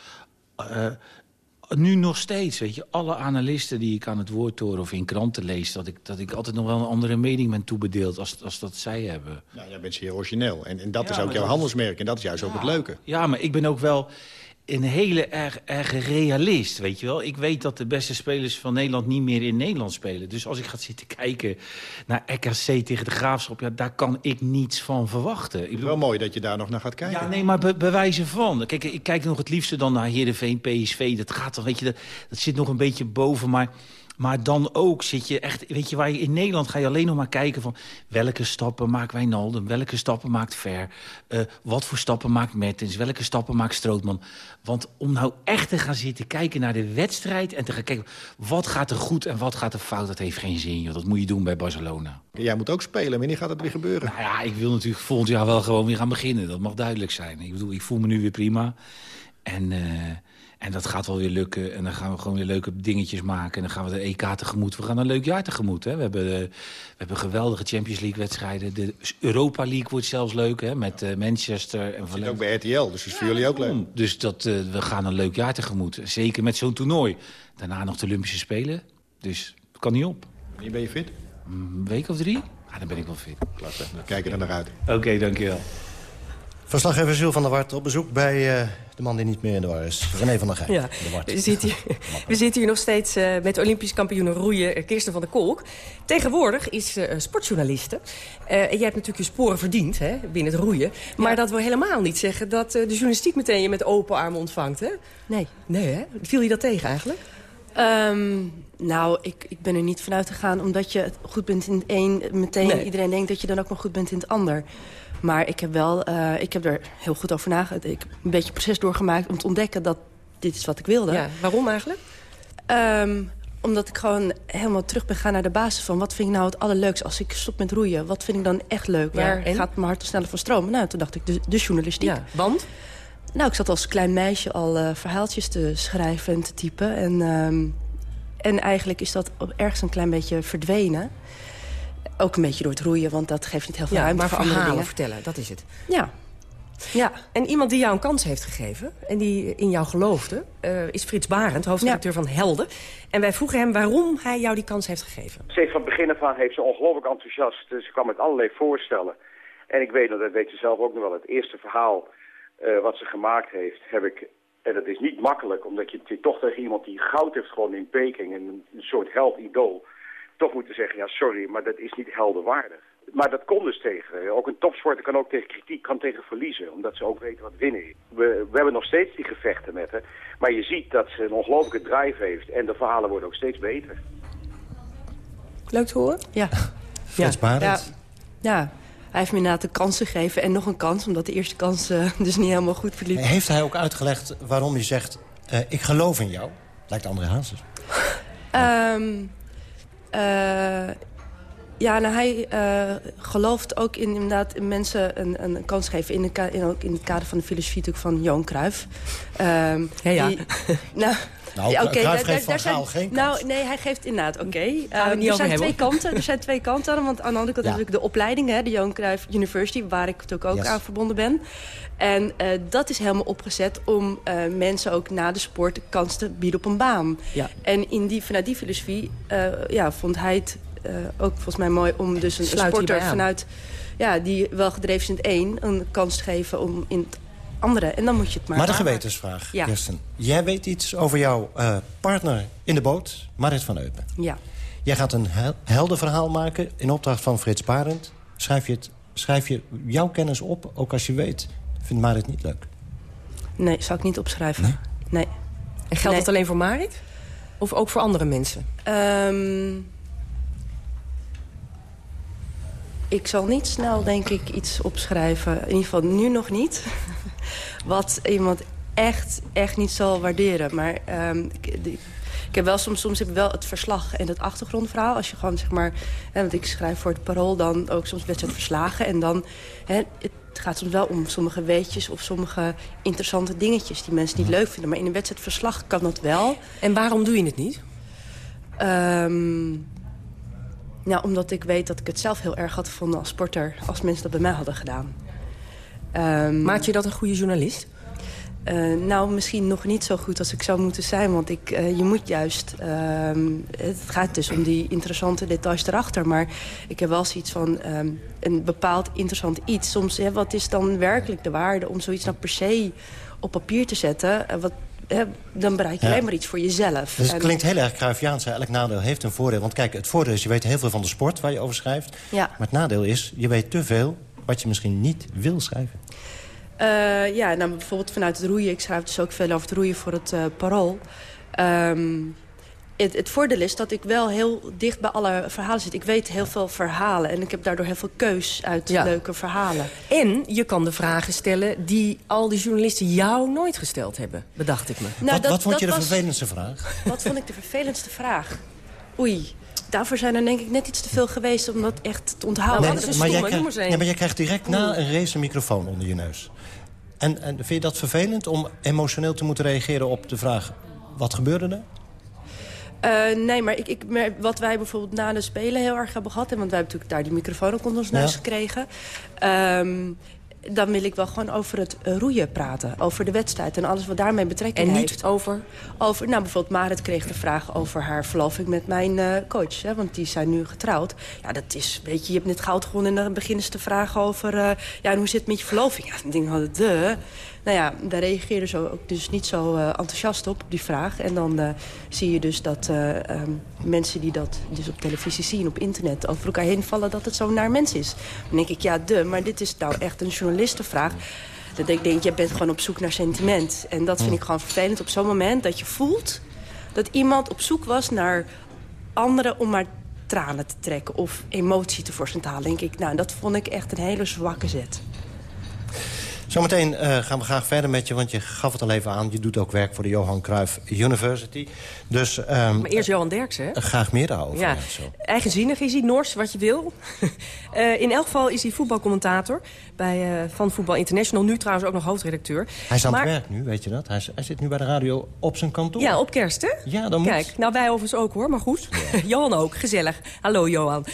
nu nog steeds, weet je, alle analisten die ik aan het woord hoor of in kranten lees... dat ik, dat ik altijd nog wel een andere mening ben toebedeeld als, als dat zij hebben. Nou, jij bent zeer origineel. En, en dat ja, is ook jouw handelsmerk. En dat is juist ja, ook het leuke. Ja, maar ik ben ook wel een hele erg, erg realist, weet je wel. Ik weet dat de beste spelers van Nederland niet meer in Nederland spelen. Dus als ik ga zitten kijken naar RKC tegen de Graafschap... Ja, daar kan ik niets van verwachten. Ik bedoel... Wel mooi dat je daar nog naar gaat kijken. Ja, nee, maar be bewijzen van. Kijk, ik kijk nog het liefste dan naar Heerenveen, PSV. Dat gaat dan, weet je, dat, dat zit nog een beetje boven, maar... Maar dan ook zit je echt... Weet je, waar je in Nederland ga je alleen nog maar kijken van... welke stappen maakt Wijnaldum? Welke stappen maakt Ver? Uh, wat voor stappen maakt Mertens? Welke stappen maakt Strootman? Want om nou echt te gaan zitten kijken naar de wedstrijd... en te gaan kijken wat gaat er goed en wat gaat er fout... dat heeft geen zin, joh. Dat moet je doen bij Barcelona. Jij moet ook spelen. Wanneer gaat dat weer gebeuren? Nou ja, ik wil natuurlijk volgend jaar wel gewoon weer gaan beginnen. Dat mag duidelijk zijn. Ik bedoel, ik voel me nu weer prima. En... Uh, En dat gaat wel weer lukken. En dan gaan we gewoon weer leuke dingetjes maken. En dan gaan we de EK tegemoet. We gaan een leuk jaar tegemoet. Hè. We, hebben, uh, we hebben geweldige Champions League wedstrijden. De Europa League wordt zelfs leuk. Hè, met uh, Manchester. En Valencia. ook bij RTL, dus dat is voor jullie ook leuk. Dus dat, uh, we gaan een leuk jaar tegemoet. Zeker met zo'n toernooi. Daarna nog de Olympische Spelen. Dus het kan niet op. Wanneer ben je fit? Een week of drie? Ah, dan ben ik wel fit. Klasse, dan kijken er naar uit. Oké, okay, dankjewel. Verslaggever Jules van der Wart op bezoek bij uh, de man die niet meer in de war is. René van der Gijp. Ja. We, zitten hier, we zitten hier nog steeds uh, met Olympisch kampioen roeien Kirsten van der Kolk. Tegenwoordig is uh, sportjournaliste. en jij hebt natuurlijk je sporen verdiend hè, binnen het roeien. Maar ja. dat wil helemaal niet zeggen dat de journalistiek meteen je met open armen ontvangt. Hè? Nee. Nee, hè? Viel je dat tegen eigenlijk? Um, nou, ik, ik ben er niet vanuit gegaan omdat je goed bent in het een... meteen nee. iedereen denkt dat je dan ook nog goed bent in het ander. Maar ik heb wel, uh, ik heb er heel goed over nagedacht. Ik heb een beetje proces doorgemaakt om te ontdekken dat dit is wat ik wilde. Ja, waarom eigenlijk? Um, omdat ik gewoon helemaal terug ben gaan naar de basis van... wat vind ik nou het allerleukste als ik stop met roeien? Wat vind ik dan echt leuk? Waar ja, gaat mijn hart al sneller van stromen? Nou, toen dacht ik, de, de journalistiek. Ja, want? Nou, ik zat als klein meisje al uh, verhaaltjes te schrijven en te typen. En, um, en eigenlijk is dat ergens een klein beetje verdwenen. Ook een beetje door het roeien, want dat geeft niet heel veel ja, ruimte maar voor verhalen andere dingen. vertellen, dat is het. Ja. ja. En iemand die jou een kans heeft gegeven en die in jou geloofde... Uh, is Frits Barend, hoofdredacteur ja. van Helden. En wij vroegen hem waarom hij jou die kans heeft gegeven. Steeds van het begin af aan heeft ze ongelooflijk enthousiast. Dus ze kwam met allerlei voorstellen. En ik weet, dat weet ze zelf ook nog wel, het eerste verhaal uh, wat ze gemaakt heeft, heb ik... En dat is niet makkelijk, omdat je toch tegen iemand die goud heeft gewonnen in Peking... en een, een soort held-idool, toch moeten zeggen... ja, sorry, maar dat is niet heldenwaardig. Maar dat kon dus tegen. Ook een topsporter kan ook tegen kritiek, kan tegen verliezen. Omdat ze ook weten wat winnen is. We, we hebben nog steeds die gevechten met haar. Maar je ziet dat ze een ongelooflijke drive heeft. En de verhalen worden ook steeds beter. Leuk te horen? Ja. Ja. Ja. ja. Hij heeft me inderdaad een kans gegeven en nog een kans... omdat de eerste kans uh, dus niet helemaal goed verliep. Heeft hij ook uitgelegd waarom je zegt... Uh, ik geloof in jou? Lijkt André Hazes. um, ja, nou, hij uh, gelooft ook in, inderdaad in mensen een, een kans geven. In, de, in, ook in het kader van de filosofie van Johan Cruijff. Um, ja, ja. Die, nou, nou, ja, okay, Cruijff geeft van zijn, geen kans. Nou, nee, hij geeft inderdaad, oké. Okay. Um, er zijn twee kanten. Er zijn twee kanten aan. Want aan de andere kant ja. natuurlijk de opleiding, hè, de Johan Cruijff University... waar ik natuurlijk ook yes. aan verbonden ben. En uh, dat is helemaal opgezet om uh, mensen ook na de sport kans te bieden op een baan. Ja. En in die, vanuit die filosofie uh, ja, vond hij het uh, ook volgens mij mooi om dus een, een sporter vanuit... Ja, die wel gedreven is in het een, een kans te geven om in het andere. En dan moet je het maar Maar de gewetensvraag, ja. Kirsten. Jij weet iets over jouw uh, partner in de boot, Marit van Eupen. Ja. Jij gaat een hel helder verhaal maken in opdracht van Frits Barend. Schrijf je, het, schrijf je jouw kennis op, ook als je weet... vindt Marit niet leuk? Nee, zou ik niet opschrijven. Nee? nee. En geldt nee. dat alleen voor Marit? Of ook voor andere mensen? Um, ik zal niet snel, denk ik, iets opschrijven. In ieder geval nu nog niet. Wat iemand echt, echt niet zal waarderen. Maar um, ik, ik heb wel soms, soms heb ik wel het verslag en het achtergrondverhaal. Als je gewoon, zeg maar... Hè, want ik schrijf voor het Parool dan ook soms wedstrijdverslagen. En dan... Hè, het gaat soms wel om sommige weetjes of sommige interessante dingetjes... die mensen niet leuk vinden. Maar in een wedstrijdverslag kan dat wel. En waarom doe je het niet? Um, nou, omdat ik weet dat ik het zelf heel erg had gevonden als sporter... als mensen dat bij mij hadden gedaan. Um, Maakt je dat een goede journalist? Uh, nou, misschien nog niet zo goed als ik zou moeten zijn. Want ik, uh, je moet juist... Uh, het gaat dus om die interessante details erachter. Maar ik heb wel zoiets van um, een bepaald interessant iets. Soms, hè, wat is dan werkelijk de waarde om zoiets nou per se op papier te zetten... wat He, dan bereik je ja. alleen maar iets voor jezelf. Dus het klinkt heel erg Cruyffiaans. Elk nadeel heeft een voordeel. Want kijk, het voordeel is, je weet heel veel van de sport waar je over schrijft. Ja. Maar het nadeel is, je weet te veel wat je misschien niet wil schrijven. Uh, ja, nou, bijvoorbeeld vanuit het roeien. Ik schrijf dus ook veel over het roeien voor het uh, parool. Um, het, het, voordeel is dat ik wel heel dicht bij alle verhalen zit. Ik weet heel veel verhalen en ik heb daardoor heel veel keus uit ja. leuke verhalen. En je kan de vragen stellen die al die journalisten jou nooit gesteld hebben, bedacht ik me. Nou, wat, dat, wat vond dat je de was, vervelendste vraag? Wat vond ik de vervelendste vraag? Oei, daarvoor zijn er denk ik net iets te veel geweest om dat echt te onthouden. Nou, nee, dat is maar, stomme, jij ja, maar jij krijgt direct na een race een microfoon onder je neus. En, en vind je dat vervelend om emotioneel te moeten reageren op de vraag... wat gebeurde er? Uh, nee, maar, ik, ik, wat wij bijvoorbeeld na de Spelen heel erg hebben gehad... Want wij hebben natuurlijk daar die microfoon ook onder ons neus gekregen... Um, dan wil ik wel gewoon over het eh, roeien praten. Over de wedstrijd en alles wat daarmee betrekking heeft. En niet over? Over, nou, bijvoorbeeld Marit kreeg de vraag over haar verloving met mijn uh, coach. Hè, want die zijn nu getrouwd. Ja, dat is, weet je, je hebt net goud gewonnen... en dan beginnen ze te vragen over... Uh, ja, en hoe zit het met je verloving? Ja, dan denk ik, de... Nou ja, daar reageerden ze ook dus niet zo uh, enthousiast op, op die vraag. En dan uh, zie je dus dat uh, um, mensen die dat dus op televisie zien, op internet... over elkaar heen vallen dat het zo'n naar mens is. Dan denk ik, ja, de, maar dit is nou echt een journalistenvraag. Dat ik denk, je bent gewoon op zoek naar sentiment. En dat vind ik gewoon vervelend op zo'n moment dat je voelt... dat iemand op zoek was naar anderen om maar tranen te trekken... of emotie te te halen. denk ik, nou, dat vond ik echt een hele zwakke zet. Zometeen uh, gaan we graag verder met je, want je gaf het al even aan. Je doet ook werk voor de Johan Cruijff University. Dus, um, maar eerst Johan Derksen, hè? Graag meer daarover. Ja. Eigenzinnig is hij, Nors, wat je wil. uh, in elk geval is hij voetbalcommentator bij uh, Van Voetbal International. Nu trouwens ook nog hoofdredacteur. Hij is aan maar... het werk nu, weet je dat? Hij, zit nu bij de radio op zijn kantoor. Ja, op kerst, hè? Ja, dan Kijk, moet... nou wij overigens ook, hoor, maar goed. Ja. Johan ook, gezellig. Hallo, Johan.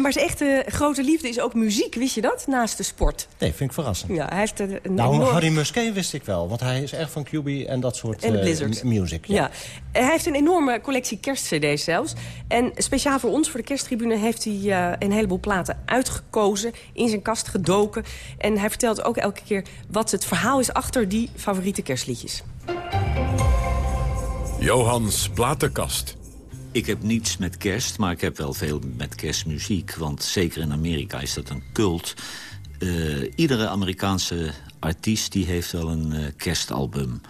maar zijn echte grote liefde is ook muziek, wist je dat? Naast de sport. Nee, vind ik verrassend. Ja, hij heeft een nou, enorm... Harry Musquet wist ik wel, want hij is erg van QB en dat soort en uh, music. Ja. ja. Hij heeft een enorme collectie kerstcd's zelfs. En speciaal voor ons, voor de kersttribune, heeft hij uh, een heleboel platen uitgekozen. In zijn kast gedoken. En hij vertelt ook elke keer wat het verhaal is achter die favoriete kerstliedjes. Johans platenkast. Ik heb niets met kerst, maar ik heb wel veel met kerstmuziek. Want zeker in Amerika is dat een cult. Uh, iedere Amerikaanse artiest die heeft wel een uh, kerstalbum.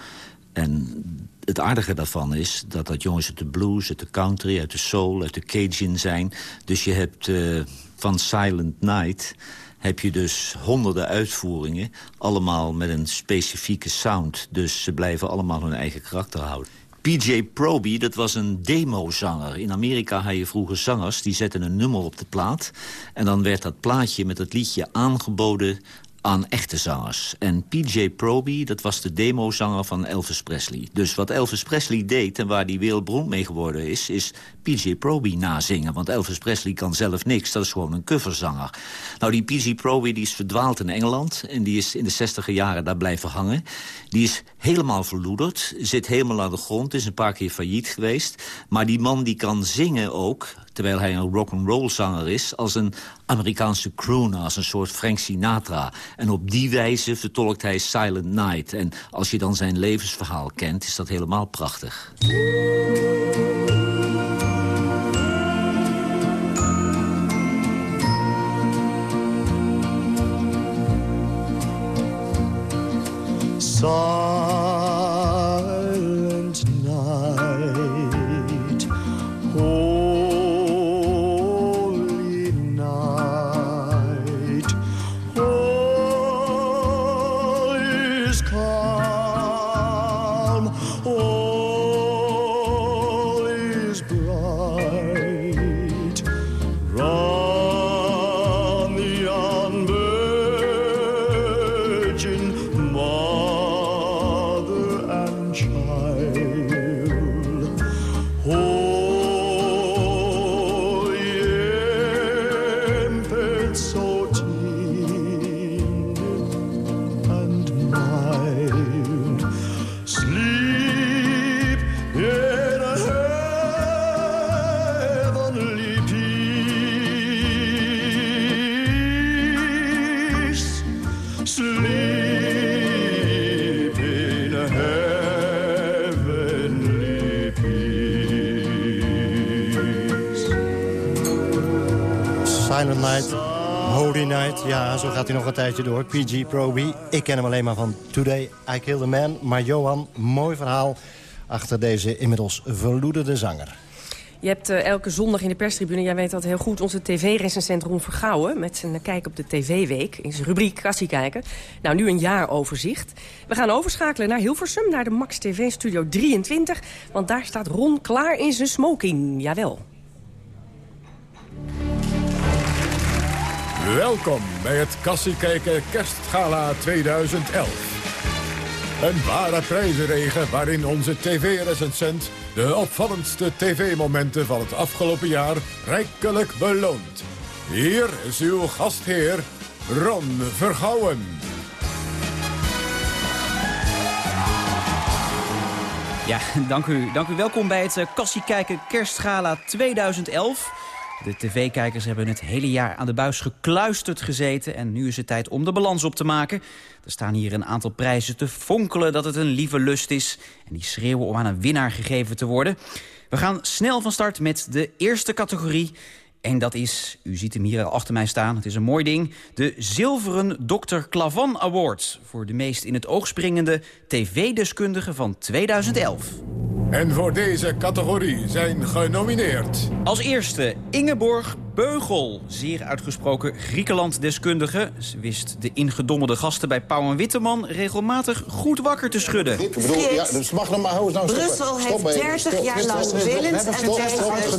En het aardige daarvan is dat dat jongens uit de blues, uit de country, uit de soul, uit de Cajun zijn. Dus je hebt uh, van Silent Night heb je dus honderden uitvoeringen. Allemaal met een specifieke sound. Dus ze blijven allemaal hun eigen karakter houden. PJ Proby, dat was een demozanger. In Amerika had je vroeger zangers, die zetten een nummer op de plaat... en dan werd dat plaatje met het liedje aangeboden aan echte zangers. En PJ Proby, dat was de demozanger van Elvis Presley. Dus wat Elvis Presley deed en waar die wereldberoemd mee geworden is... is PJ Proby nazingen. Want Elvis Presley kan zelf niks, dat is gewoon een coverzanger. Nou, die PJ Proby die is verdwaald in Engeland... en die is in de zestiger jaren daar blijven hangen. Die is helemaal verloederd, zit helemaal aan de grond... is een paar keer failliet geweest. Maar die man die kan zingen ook terwijl hij een rock'n'roll zanger is... als een Amerikaanse crooner, als een soort Frank Sinatra. En op die wijze vertolkt hij Silent Night. En als je dan zijn levensverhaal kent, is dat helemaal prachtig. Silent Ja, zo gaat hij nog een tijdje door. PG Proby. Ik ken hem alleen maar van Today I Killed a Man. Maar Johan, mooi verhaal achter deze inmiddels verloederde zanger. Je hebt uh, elke zondag in de perstribune, jij weet dat heel goed... onze tv-recensent Ron Vergouwen met zijn kijk op de TV-week... in zijn rubriek Kassie kijken. Nou, nu een jaaroverzicht. We gaan overschakelen naar Hilversum, naar de Max TV Studio 23... want daar staat Ron klaar in zijn smoking, jawel. Welkom bij het Kassiekijken Kerstgala 2011. Een ware prijzenregen waarin onze tv-recensent... de opvallendste tv-momenten van het afgelopen jaar rijkelijk beloont. Hier is uw gastheer, Ron Vergouwen. Ja, dank u. Dank u. Welkom bij het uh, Kassie Kijken Kerstgala 2011. De tv-kijkers hebben het hele jaar aan de buis gekluisterd gezeten... en nu is het tijd om de balans op te maken. Er staan hier een aantal prijzen te fonkelen dat het een lieve lust is... en die schreeuwen om aan een winnaar gegeven te worden. We gaan snel van start met de eerste categorie... En dat is, u ziet hem hier achter mij staan, het is een mooi ding... de zilveren Dr. Klavan Award... voor de meest in het oog springende tv-deskundige van 2011. En voor deze categorie zijn genomineerd... Als eerste Ingeborg Beugel, zeer uitgesproken Griekenland-deskundige. Ze wist de ingedommelde gasten bij Pauw en Witteman regelmatig goed wakker te schudden. Ik bedoel, ja, dus mag nog maar houden. Nou, Brussel heeft 30 jaar lang willend en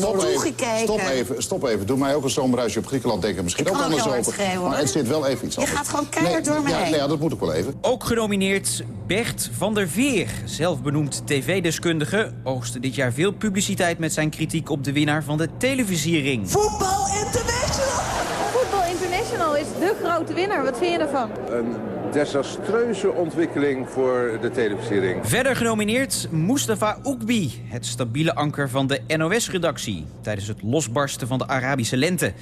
toegekeken. Stop even, stop even. Doe mij ook een zomerhuisje op Griekenland denken. Misschien ook anders open. Maar het zit wel even iets anders. Je gaat gewoon keihard door me ja, heen. Ja, dat moet ik wel even. Ook genomineerd Bert van der Veer, zelf benoemd tv-deskundige. Oogste dit jaar veel publiciteit met zijn kritiek op de winnaar van de televisiering. Voetbal International! Voetbal International is de grote winnaar. Wat vind je ervan? Een desastreuze ontwikkeling voor de televisiering. Verder genomineerd Mustafa Oekbi, het stabiele anker van de NOS-redactie... tijdens het losbarsten van de Arabische lente.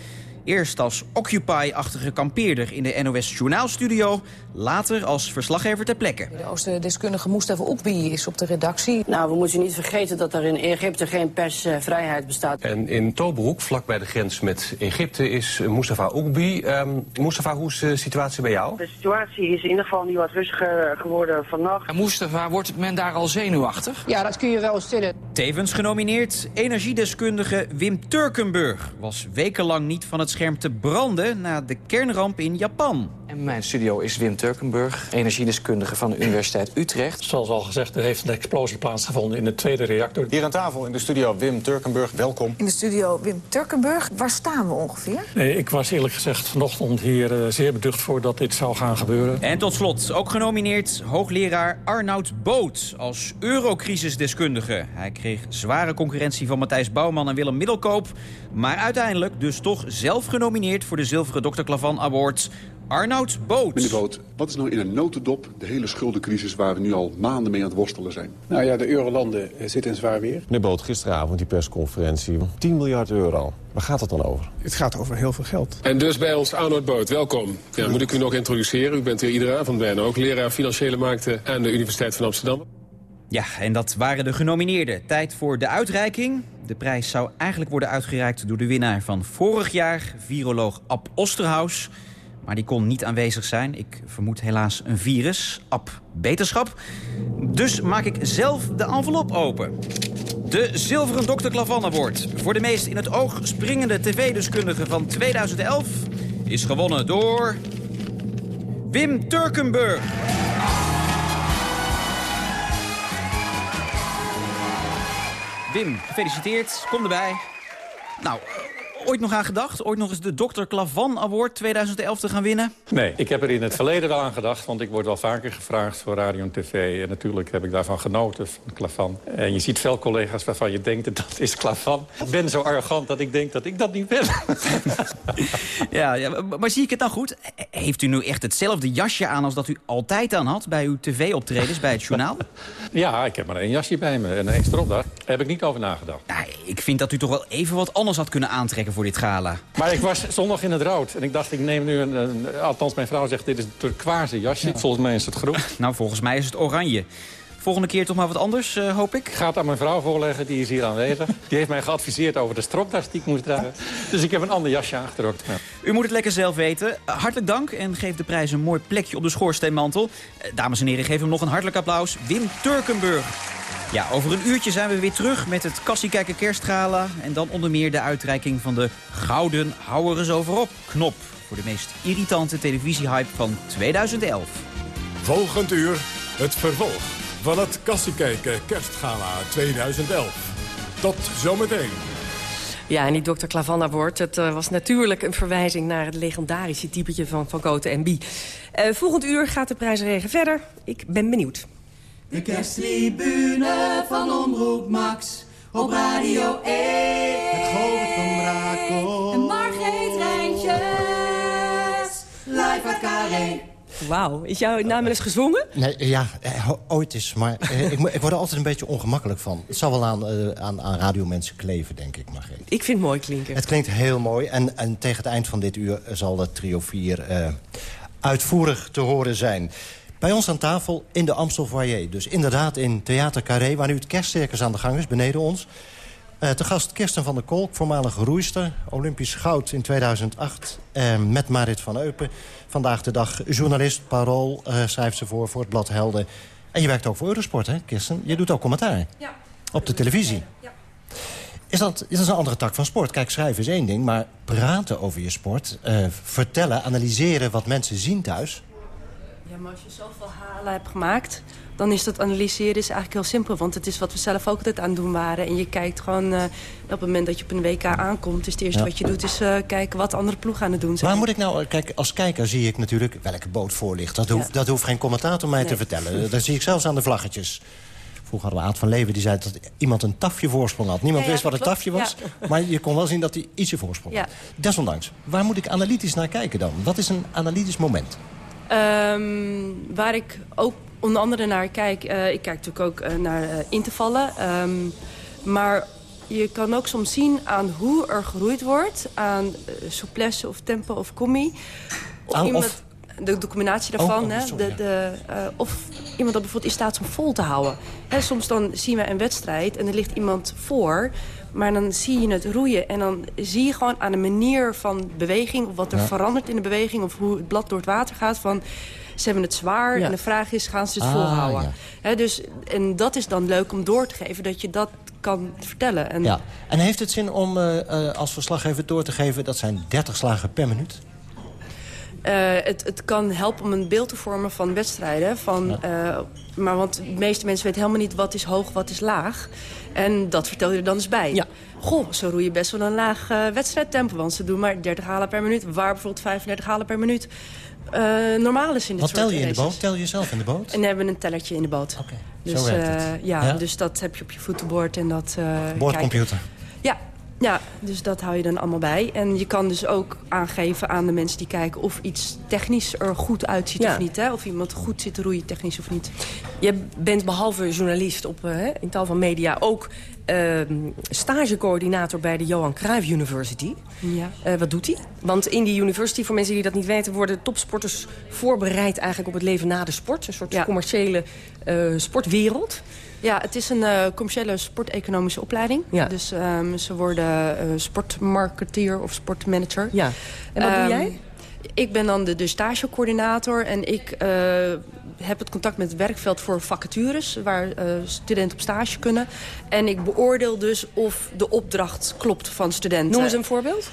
Eerst als Occupy-achtige kampeerder in de NOS Journaalstudio... later als verslaggever ter plekke. De Oosten-deskundige Mustafa Oekbi is op de redactie. Nou, we moeten niet vergeten dat er in Egypte geen persvrijheid bestaat. En in Tobruk, vlak bij de grens met Egypte, is Mustafa Oekbi. Um, Mustafa, hoe is de situatie bij jou? De situatie is in ieder geval niet wat rustiger geworden vannacht. En Mustafa, wordt men daar al zenuwachtig? Ja, dat kun je wel stellen. Tevens genomineerd energiedeskundige Wim Turkenburg... was wekenlang niet van het scherm te branden na de kernramp in Japan. En mijn studio is Wim Turkenburg, energiedeskundige van de Universiteit Utrecht. Zoals al gezegd, er heeft een explosie plaatsgevonden in de tweede reactor. Hier aan tafel in de studio Wim Turkenburg, welkom. In de studio Wim Turkenburg, waar staan we ongeveer? Nee, ik was eerlijk gezegd vanochtend hier uh, zeer beducht voor dat dit zou gaan gebeuren. En tot slot, ook genomineerd hoogleraar Arnoud Boot als eurocrisisdeskundige. Hij kreeg zware concurrentie van Matthijs Bouwman en Willem Middelkoop... maar uiteindelijk dus toch zelf genomineerd voor de zilveren Dr. Klavan Award... Arnoud Boot. Meneer Boot, wat is nou in een notendop de hele schuldencrisis... waar we nu al maanden mee aan het worstelen zijn? Nou ja, de eurolanden zitten in zwaar weer. Meneer Boot, gisteravond die persconferentie. 10 miljard euro. Waar gaat het dan over? Het gaat over heel veel geld. En dus bij ons Arnoud Boot, welkom. Ja, moet ik u nog introduceren? U bent hier iedere avond bij en ook leraar financiële markten... aan de Universiteit van Amsterdam. Ja, en dat waren de genomineerden. Tijd voor de uitreiking. De prijs zou eigenlijk worden uitgereikt door de winnaar van vorig jaar... viroloog Ab Osterhaus... Maar die kon niet aanwezig zijn. Ik vermoed helaas een virus. Ab beterschap. Dus maak ik zelf de envelop open. De Zilveren Dr. Klavan Award voor de meest in het oog springende tv-deskundige van 2011... is gewonnen door... Wim Turkenburg. Wim, gefeliciteerd. Kom erbij. Nou, ooit nog aan gedacht? Ooit nog eens de Dr. Klavan Award 2011 te gaan winnen? Nee, ik heb er in het verleden wel aan gedacht. Want ik word wel vaker gevraagd voor radio en tv. En natuurlijk heb ik daarvan genoten, van Klavan. En je ziet veel collega's waarvan je denkt dat is Klavan. Ik ben zo arrogant dat ik denk dat ik dat niet ben. ja, ja, maar zie ik het dan goed? Heeft u nu echt hetzelfde jasje aan als dat u altijd aan had... bij uw tv-optredens bij het journaal? ja, ik heb maar één jasje bij me en een extra op daar. Daar heb ik niet over nagedacht. Nou, ik vind dat u toch wel even wat anders had kunnen aantrekken voor dit gala. Maar ik was zondag in het rood. En ik dacht, ik neem nu een... een althans, mijn vrouw zegt, dit is een turquoise jasje. Ja. Volgens mij is het groen. nou, volgens mij is het oranje. Volgende keer toch maar wat anders, uh, hoop ik. Ik ga het aan mijn vrouw voorleggen, die is hier aanwezig. Die heeft mij geadviseerd over de stropdas die ik moest dragen. Dus ik heb een ander jasje aangetrokken. Ja. U moet het lekker zelf weten. Hartelijk dank en geef de prijs een mooi plekje op de schoorsteenmantel. Uh, dames en heren, geef hem nog een hartelijk applaus. Wim Turkenburg. Ja, over een uurtje zijn we weer terug met het Kassiekijker Kerstgala... en dan onder meer de uitreiking van de Gouden Hou er eens over op knop... voor de meest irritante televisiehype van 2011. Volgend uur het vervolg van het Kassiekijker Kerstgala 2011. Tot zometeen. Ja, en die Dr. Klavanna wordt. Het uh, was natuurlijk een verwijzing naar het legendarische typetje van Van Cote en Bie. Uh, volgend uur gaat de prijzenregen verder. Ik ben benieuwd. De kersttribune van Omroep Max op Radio 1. Met Govert van Brakel. En Margreet Rijntjes. Live uit Carré. Wauw, is jouw naam wel eens gezongen? Nee, ja, eh, ooit is. Maar eh, ik, ik, word er altijd een beetje ongemakkelijk van. Het zal wel aan, uh, aan, aan radiomensen kleven, denk ik, Margreet. Ik vind het mooi klinken. Het klinkt heel mooi. En, en tegen het eind van dit uur zal het trio 4 uitvoerig te horen zijn. Bij ons aan tafel in de Amstel Foyer. Dus inderdaad in Theater Carré, waar nu het kerstcircus aan de gang is, beneden ons. Uh, te gast Kirsten van der Kolk, voormalige roeister. Olympisch goud in 2008. Uh, met Marit van Eupen. Vandaag de dag journalist, parool uh, schrijft ze voor, voor het blad Helden. En je werkt ook voor Eurosport, hè, Kirsten? Je doet ook commentaar. Ja. Op de televisie. Ja. Is dat, is dat een andere tak van sport? Kijk, schrijven is één ding, maar praten over je sport... Vertellen, analyseren wat mensen zien thuis... Ja, maar als je zoveel halen hebt gemaakt dan is dat analyseren is eigenlijk heel simpel. Want het is wat we zelf ook altijd aan het doen waren. En je kijkt gewoon, uh, op het moment dat je op een WK aankomt... is het eerste wat je doet, is uh, kijken wat andere ploegen aan het doen zijn. Waar moet ik nou... Kijk, als kijker zie ik natuurlijk welke boot voor ligt. Dat, hoeft, dat hoeft geen commentator mij nee. te vertellen. Dat zie ik zelfs aan de vlaggetjes. Vroeger hadden we Aad van Leeuwen, die zei dat iemand een tafje voorsprong had. Niemand Ja, ja, wist wat een tafje was, Ja. maar je kon wel zien dat hij ietsje voorsprong had. Ja. Desondanks, waar moet ik analytisch naar kijken dan? Wat is een analytisch moment? Ehm, waar ik ook onder andere naar kijk... eh, ik kijk natuurlijk ook eh, naar eh, intervallen. Ehm, maar je kan ook soms zien aan hoe er geroeid wordt... aan souplesse of tempo of commie. Of iemand, of? De, de combinatie daarvan. Oh, oh, hè, sorry, de, de, of iemand dat bijvoorbeeld in staat is om vol te houden. Hè, soms dan zien we een wedstrijd en er ligt iemand voor... maar dan zie je het roeien en dan zie je gewoon aan de manier van beweging... of wat er Ja. verandert in de beweging of hoe het blad door het water gaat... van ze hebben het zwaar Ja. en de vraag is, gaan ze het Ah, volhouden? ja. Dus, en dat is dan leuk om door te geven, dat je dat kan vertellen. En Ja. En heeft het zin om eh, eh, als verslaggever door te geven... dat zijn 30 slagen per minuut? Eh, het, het kan helpen om een beeld te vormen van wedstrijden. Van, eh, maar want de meeste mensen weten helemaal niet wat is hoog, wat is laag. En dat vertel je er dan eens bij. Ja. Goh, ze roeien best wel een laag eh, wedstrijdtempo. Want ze doen maar 30 halen per minuut. Waar bijvoorbeeld 35 halen per minuut normaal is in dit Wat tel je in de boot? Tel je zelf in de boot? En dan hebben we een tellertje in de boot. Oké, Dus, zo werkt het. ja, Ja? dus dat heb je op je voetenbord en dat... eh, Boordcomputer. ja, ja, dus dat hou je dan allemaal bij. En je kan dus ook aangeven aan de mensen die kijken... of iets technisch er goed uitziet Ja. of niet. Hè? Of iemand goed zit te roeien technisch of niet. Je bent behalve journalist op, eh, hè, in tal van media... ook ehm, stagecoördinator bij de Johan Cruijff University. Ja. Eh, wat doet hij? Want in die university, voor mensen die dat niet weten... worden topsporters voorbereid eigenlijk op het leven na de sport. Een soort Ja. commerciële eh, sportwereld. Ja, het is een eh, commerciële sporteconomische opleiding. Ja. Dus ehm, ze worden eh, sportmarketeer of sportmanager. Ja. En wat doe Ehm, jij? Ik ben dan de, de stagecoördinator en ik eh, heb het contact met het werkveld voor vacatures... waar studenten op stage kunnen. En ik beoordeel dus of de opdracht klopt van studenten. Noem eens een voorbeeld.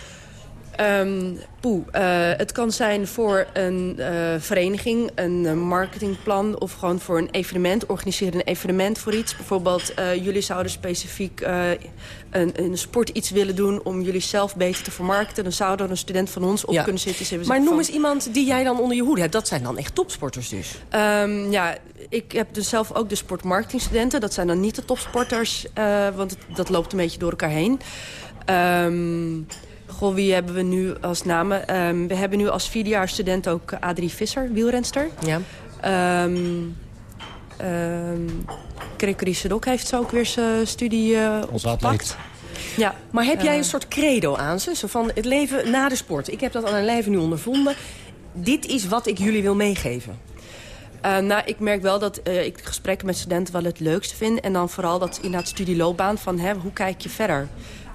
Ehm, poeh, eh, het kan zijn voor een eh, vereniging, een eh, marketingplan... of gewoon voor een evenement, organiseren een evenement voor iets. Bijvoorbeeld, jullie zouden specifiek een, een sport iets willen doen... om jullie zelf beter te vermarkten. Dan zou er een student van ons op Ja. kunnen zitten. Ze Maar noem van- eens iemand die jij dan onder je hoede hebt. Dat zijn dan echt topsporters dus. Ehm, ja, ik heb dus zelf ook de sportmarketingstudenten. Dat zijn dan niet de topsporters, want het- dat loopt een beetje door elkaar heen. Ehm, goh, wie hebben we nu als namen? Ehm, we hebben nu als vierdejaarsstudent ook Adrie Visser, wielrenster. Ja. Ehm ehm Gregory Sedok heeft zo ook weer zijn studie Onze opgepakt. Ja. Maar heb jij Eh, een soort credo aan ze? Zo van het leven na de sport. Ik heb dat aan mijn lijf nu ondervonden. Dit is wat ik jullie wil meegeven. Eh, nou, ik merk wel dat eh, ik gesprekken met studenten wel het leukste vind. En dan vooral dat inderdaad studieloopbaan van hè, hoe kijk je verder?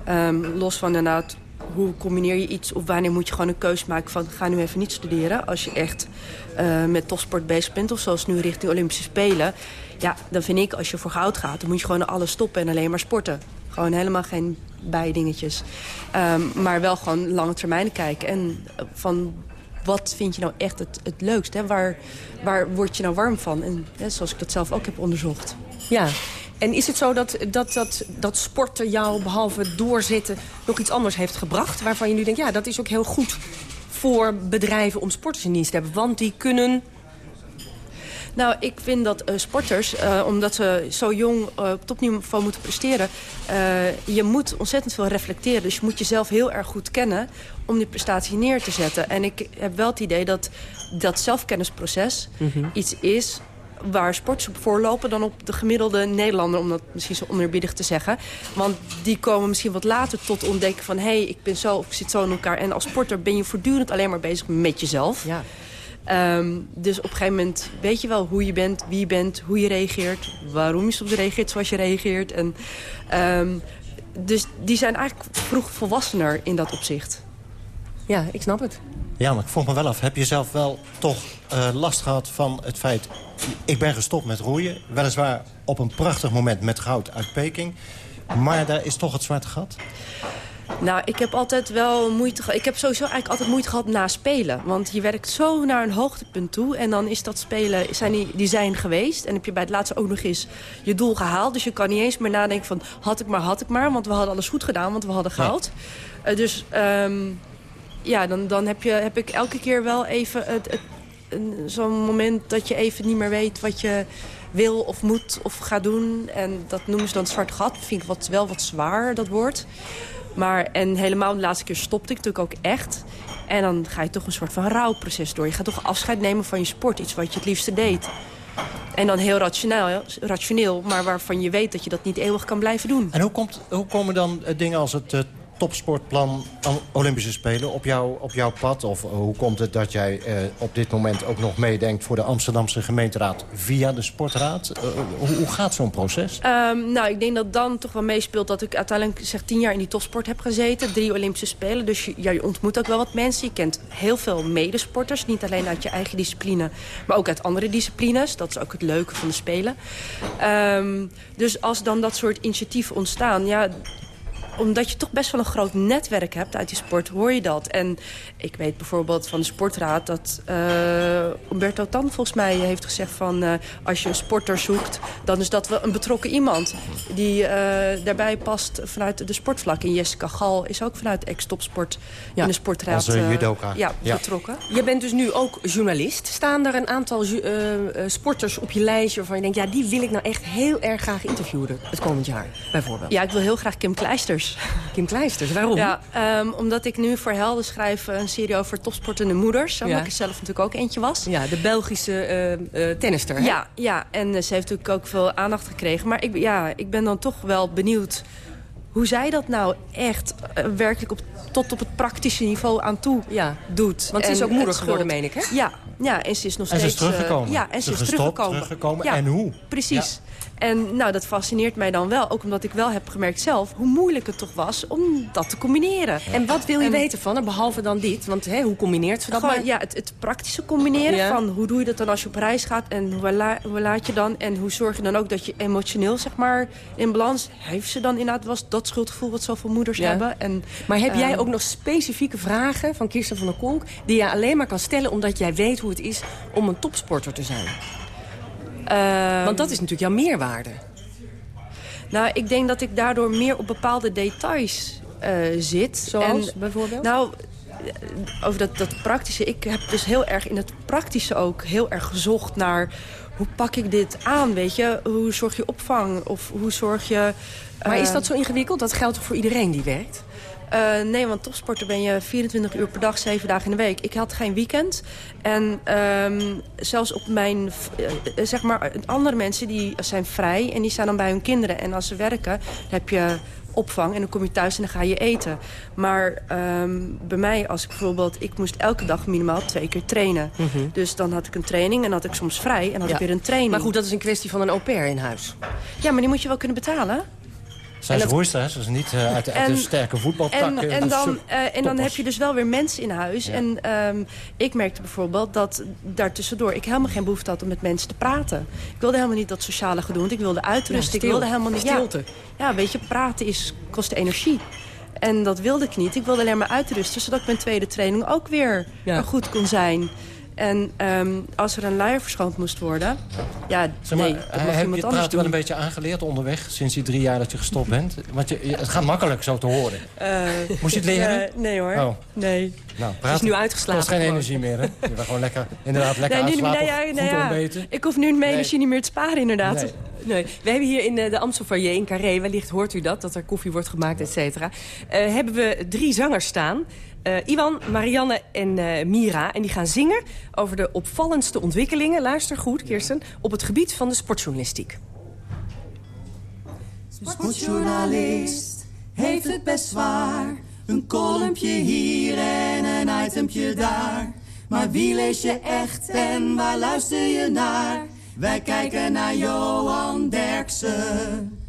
Ehm, los van inderdaad hoe combineer je iets of wanneer moet je gewoon een keuze maken van ga nu even niet studeren. Als je echt eh, met topsport bezig bent of zoals nu richting Olympische Spelen. Ja, dan vind ik als je voor goud gaat, dan moet je gewoon alles stoppen en alleen maar sporten. Gewoon helemaal geen bijdingetjes. Ehm, maar wel gewoon lange termijn kijken. En eh, van wat vind je nou echt het, het leukst? Hè? Waar, waar word je nou warm van? En hè, zoals ik dat zelf ook heb onderzocht. Ja. En is het zo dat, dat, dat, dat sporten jou, behalve het doorzetten... nog iets anders heeft gebracht? Waarvan je nu denkt, ja, dat is ook heel goed voor bedrijven om sporters in dienst te hebben. Want die kunnen... Nou, ik vind dat uh, sporters, uh, omdat ze zo jong uh, op topniveau moeten presteren... je moet ontzettend veel reflecteren. Dus je moet jezelf heel erg goed kennen om die prestatie neer te zetten. En ik heb wel het idee dat dat zelfkennisproces mm -hmm. iets is waar sporters op voorlopen dan op de gemiddelde Nederlander... om dat misschien zo oneerbiedig te zeggen. Want die komen misschien wat later tot ontdekken van... hé, hey, ik ben zo of ik zit zo in elkaar. En als sporter ben je voortdurend alleen maar bezig met jezelf. Ja. Um, dus op een gegeven moment weet je wel hoe je bent, wie je bent, hoe je reageert... waarom je soms reageert zoals je reageert. En, um, dus die zijn eigenlijk vroeg volwassener in dat opzicht. Ja, ik snap het. Ja, maar ik vroeg me wel af, heb je zelf wel toch uh, last gehad van het feit... ik ben gestopt met roeien, weliswaar op een prachtig moment met goud uit Peking... maar daar is toch het zwarte gat? Nou, ik heb altijd wel moeite gehad. Ik heb sowieso eigenlijk altijd moeite gehad na spelen. Want je werkt zo naar een hoogtepunt toe. En dan is dat spelen, zijn die, die zijn geweest. En heb je bij het laatste ook nog eens je doel gehaald. Dus je kan niet eens meer nadenken van had ik maar, had ik maar. Want we hadden alles goed gedaan, want we hadden goud. Uh, dus um, ja, dan, dan heb, je, heb ik elke keer wel even zo'n moment dat je even niet meer weet wat je wil of moet of gaat doen. En dat noemen ze dan het zwarte gat. Vind ik wat, wel wat zwaar, dat woord. Maar, en helemaal de laatste keer stopte ik natuurlijk ook echt. En dan ga je toch een soort van rouwproces door. Je gaat toch afscheid nemen van je sport. Iets wat je het liefste deed. En dan heel rationeel, rationeel, maar waarvan je weet dat je dat niet eeuwig kan blijven doen. En hoe, komt, hoe komen dan dingen als het uh, topsportplan Olympische Spelen op, jou, op jouw pad? Of uh, hoe komt het dat jij uh, op dit moment ook nog meedenkt... voor de Amsterdamse gemeenteraad via de sportraad? Uh, hoe, hoe, gaat zo'n proces? Um, nou, ik denk dat dan toch wel meespeelt dat ik uiteindelijk zeg, tien jaar in die topsport heb gezeten. Drie Olympische Spelen. Dus je, ja, je ontmoet ook wel wat mensen. Je kent heel veel medesporters. Niet alleen uit je eigen discipline, maar ook uit andere disciplines. Dat is ook het leuke van de Spelen. Um, dus als dan dat soort initiatieven ontstaan... Ja, omdat je toch best wel een groot netwerk hebt uit die sport, hoor je dat. En ik weet bijvoorbeeld van de sportraad dat uh, Umberto Tan volgens mij heeft gezegd van... Uh, als je een sporter zoekt, dan is dat wel een betrokken iemand. Die uh, daarbij past vanuit de sportvlak. En Jessica Gal is ook vanuit ex-topsport ja. in de sportraad Als judoka. Ja, ja, betrokken. Je bent dus nu ook journalist. Staan er een aantal sporters op je lijstje waarvan je denkt... ja, die wil ik nou echt heel erg graag interviewen het komend jaar, bijvoorbeeld? Ja, ik wil heel graag Kim Kleisters. Kim Kleisters, waarom? Ja, um, omdat ik nu voor Helden schrijf een serie over topsportende moeders. Omdat ja. ik zelf natuurlijk ook eentje was. Ja, de Belgische uh, uh, tennister. Hè? Ja, ja, en uh, ze heeft natuurlijk ook veel aandacht gekregen. Maar ik, ja, ik ben dan toch wel benieuwd hoe zij dat nou echt werkelijk op, tot op het praktische niveau aan toe ja. doet. Want ze is ook moeder geworden, meen ik, hè? Ja, ja, en ze is nog en steeds... En ze is teruggekomen. ja, en ze, ze is teruggekomen. teruggekomen. Ja, en hoe? Precies. En nou, dat fascineert mij dan wel. Ook omdat ik wel heb gemerkt zelf hoe moeilijk het toch was om dat te combineren. En wat wil je en, weten van haar, behalve dan dit? Want hè, hoe combineert ze dat Gewoon, Ja, het, het, praktische combineren ja. van hoe doe je dat dan als je op reis gaat... en hoe, la, hoe, laat je dan en hoe zorg je dan ook dat je emotioneel zeg maar in balans... heeft ze dan inderdaad was dat schuldgevoel wat zoveel moeders ja. hebben. En, maar heb jij ook nog specifieke vragen van Kirsten van der Kolk... die je alleen maar kan stellen omdat jij weet hoe het is om een topsporter te zijn? Um, Want dat is natuurlijk jouw meerwaarde. Nou, ik denk dat ik daardoor meer op bepaalde details uh, zit. Zoals en, bijvoorbeeld? Nou, over dat, dat praktische. Ik heb dus heel erg in het praktische ook heel erg gezocht naar... hoe pak ik dit aan, weet je? Hoe zorg je opvang? Of hoe zorg je... Uh, maar is dat zo ingewikkeld? Dat geldt voor iedereen die werkt? Uh, nee, want topsporter ben je 24 uur per dag, 7 dagen in de week. Ik had geen weekend. En um, zelfs op mijn... Uh, zeg maar, andere mensen die zijn vrij en die staan dan bij hun kinderen. En als ze werken, heb je opvang en dan kom je thuis en dan ga je eten. Maar um, bij mij, als ik bijvoorbeeld... Ik moest elke dag minimaal twee keer trainen. Mm -hmm. Dus dan had ik een training en had ik soms vrij en had ja. ik weer een training. Maar goed, dat is een kwestie van een au pair in huis. Ja, maar die moet je wel kunnen betalen. Zij is roeister, hè? Ze is niet uh, uit, de, uit de sterke voetbaltak. En, en, dan, uh, en dan heb je dus wel weer mensen in huis. Ja. En um, ik merkte bijvoorbeeld dat daartussendoor... ik helemaal geen behoefte had om met mensen te praten. Ik wilde helemaal niet dat sociale gedoe. Want ik wilde uitrusten. Ja, ik wilde helemaal niet... Stilte. Ja, ja, weet je, praten is, kost energie. En dat wilde ik niet. Ik wilde alleen maar uitrusten... zodat ik mijn tweede training ook weer ja. goed kon zijn... En ehm, als er een luier verschoond moest worden... Ja, Zeg maar, nee, dat hij- mag heb iemand je het wel een beetje aangeleerd onderweg... sinds die drie jaar dat je gestopt bent? Want je, het gaat makkelijk zo te horen. Eh, Moest je het leren? eh, nee hoor, Oh. nee. Nou, Het is nu uitgeslapen kost geen energie meer, hè? Je bent gewoon lekker, inderdaad, lekker nee, nu- nee, ja, goed nee, ja. ontbeten. Ik hoef nu mijn energie niet meer te sparen, inderdaad. Nee. Nee. We hebben hier in de Amstelfoyer in Carré, wellicht hoort u dat... dat er koffie wordt gemaakt, et cetera. eh, hebben we drie zangers staan. Eh, Iwan, Marianne en eh, Mira. En die gaan zingen over de opvallendste ontwikkelingen... luister goed, Kirsten, op het gebied van de sportjournalistiek. Sportjournalist heeft het best zwaar. Een kolompje hier en een itempje daar. Maar wie lees je echt en waar luister je naar? Wij kijken naar Johan Derksen.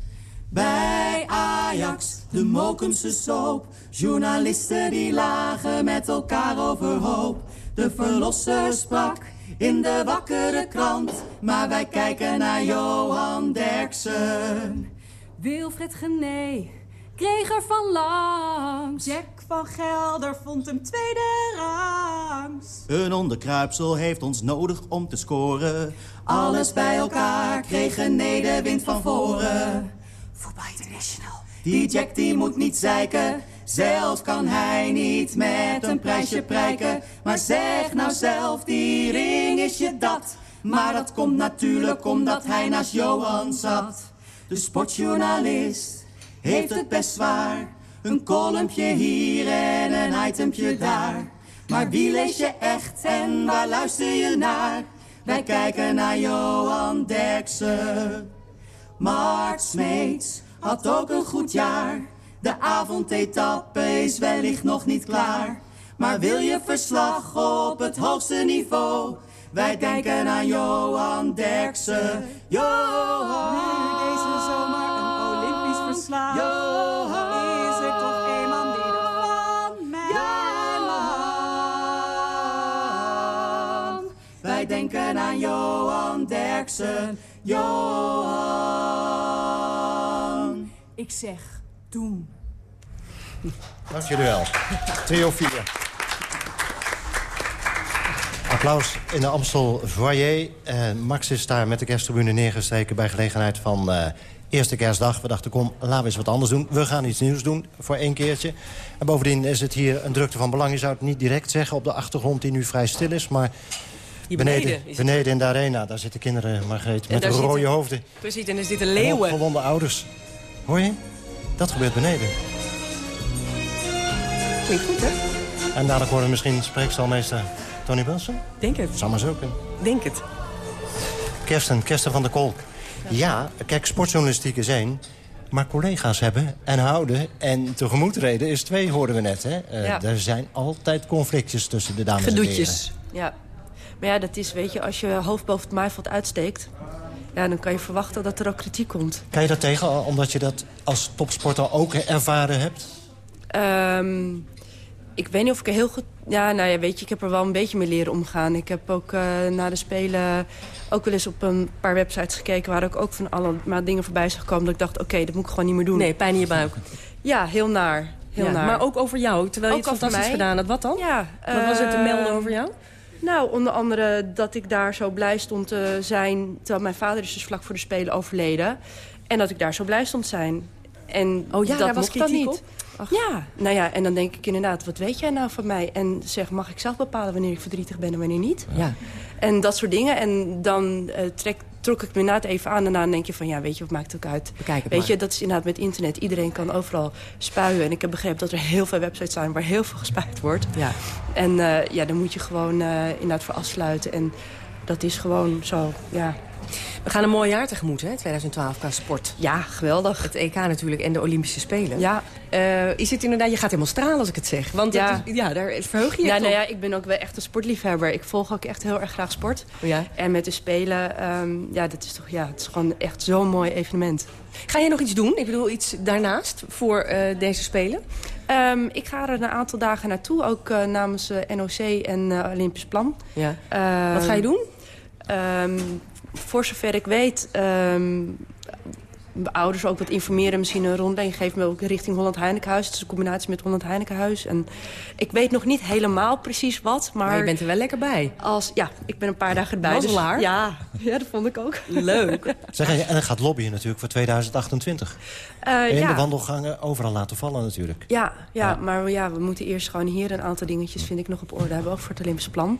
Bij Ajax, de Mokumse soap. Journalisten die lagen met elkaar overhoop. De verlosser sprak in de wakkere krant. Maar wij kijken naar Johan Derksen. Wilfred Gené kreeg er van langs. Jack van Gelder vond hem tweede rangs. Een onderkruipsel heeft ons nodig om te scoren. Alles bij elkaar kregen nederwind van voren. Voetbal International. Die Jack die moet niet zeiken. Zelf kan hij niet met een prijsje prijken. Maar zeg nou zelf, die ring is je dat. Maar dat komt natuurlijk omdat hij naast Johan zat. De sportjournalist heeft het best zwaar. Een kolompje hier en een itempje daar. Maar wie lees je echt en waar luister je naar? Wij kijken naar Johan Derksen. Mart Smeets had ook een goed jaar. De avondetappe is wellicht nog niet klaar. Maar wil je verslag op het hoogste niveau? Wij kijken naar Johan Derksen. Johan. Nu deze zomer een Olympisch verslag. Is er toch iemand die er van mij Johan. Wij denken aan Johan Derksen. Johan. Ik zeg, doen. Dank jullie wel. Trio 4. Applaus in de Amstel Foyer. Eh, Max is daar met de kersttribune neergestreken... bij gelegenheid van eh, eerste kerstdag. We dachten, kom, laten we eens wat anders doen. We gaan iets nieuws doen voor één keertje. En bovendien is het hier een drukte van belang. Je zou het niet direct zeggen op de achtergrond die nu vrij stil is... maar Hier beneden, beneden in de arena, daar zitten kinderen, Margreet... Met rode zitten- hoofden. Precies, en er zitten En leeuwen. opgewonden ouders. Hoor je? Dat gebeurt beneden. Klinkt goed, hè? En dadelijk we misschien spreekstalmeester Tony Wilson. Denk het. Zou maar zo kunnen. Denk het. Kersten, Kersten van der Kolk. Ja, kijk, sportjournalistiek is één. Maar collega's hebben en houden en tegemoetreden is twee, hoorden we net. Hè? Eh, Ja. Er zijn altijd conflictjes tussen de dames en Gedoetjes. Ja. Maar ja, dat is, weet je, als je hoofd boven het maaiveld uitsteekt... Ja, dan kan je verwachten dat er ook kritiek komt. Kan je dat tegen, omdat je dat als topsporter ook ervaren hebt? Ehm, ik weet niet of ik er heel goed... Ja, nou ja, weet je, ik heb er wel een beetje mee leren omgaan. Ik heb ook eh, na de Spelen ook wel eens op een paar websites gekeken... waar ik ook van allemaal dingen voorbij zijn gekomen... dat ik dacht, oké, dat moet ik gewoon niet meer doen. Nee, pijn in je buik. Ja, heel naar. Heel Ja, naar. Maar ook over jou, terwijl je Ook het fantastisch mij. gedaan had. Wat dan? Ja. Wat was er te melden over jou? Nou, onder andere dat ik daar zo blij stond te zijn... terwijl mijn vader is dus vlak voor de Spelen overleden. En dat ik daar zo blij stond te zijn. En Oh ja, dat was dan niet. Ja, nou ja, en dan denk ik inderdaad, wat weet jij nou van mij? En zeg, mag ik zelf bepalen wanneer ik verdrietig ben en wanneer niet? Ja. En dat soort dingen. En dan eh, trek, trok ik me inderdaad even aan. En dan denk je van, ja, weet je, wat maakt het ook uit? Bekijk het weet maar. je, dat is inderdaad met internet. Iedereen kan overal spuien. En ik heb begrepen dat er heel veel websites zijn waar heel veel gespuit wordt. Ja. En eh, ja, dan moet je gewoon eh, inderdaad voor afsluiten. En dat is gewoon zo, ja. We gaan een mooi jaar tegemoet, hè, 2012, qua sport. Ja, geweldig. Het EK natuurlijk en de Olympische Spelen. Ja. Eh, is het inderdaad, je gaat helemaal stralen als ik het zeg. Want Ja. is- ja daar verheug je je Ja, nou ja, ik ben ook wel echt een sportliefhebber. Ik volg ook echt heel erg graag sport. Ja. En met de Spelen, ehm, ja, dat is toch, ja, het is gewoon echt zo'n mooi evenement. Ga je nog iets doen? Ik bedoel, iets daarnaast voor eh, deze Spelen? Ehm, ik ga er een aantal dagen naartoe, ook eh, namens NOC en Olympisch Plan. Ja. Ehm, Wat ga je doen? Voor zover ik weet, ehm, mijn ouders ook wat informeren. Misschien een rondleiding geven me ook richting Holland Heinekenhuis. Het is een combinatie met Holland Heinekenhuis. En ik weet nog niet helemaal precies wat. Maar, Maar je bent er wel lekker bij. Als, ja, ik ben een paar dagen erbij. dus- Mazzelaar. ja, ja, dat vond ik ook. Leuk. Zeg, en en dan gaat lobbyen natuurlijk voor 2028. Eh, in ja. de wandelgangen overal laten vallen natuurlijk. Ja, ja, maar ja, we moeten eerst gewoon hier een aantal dingetjes vind ik nog op orde hebben. Ook voor het Olympische plan.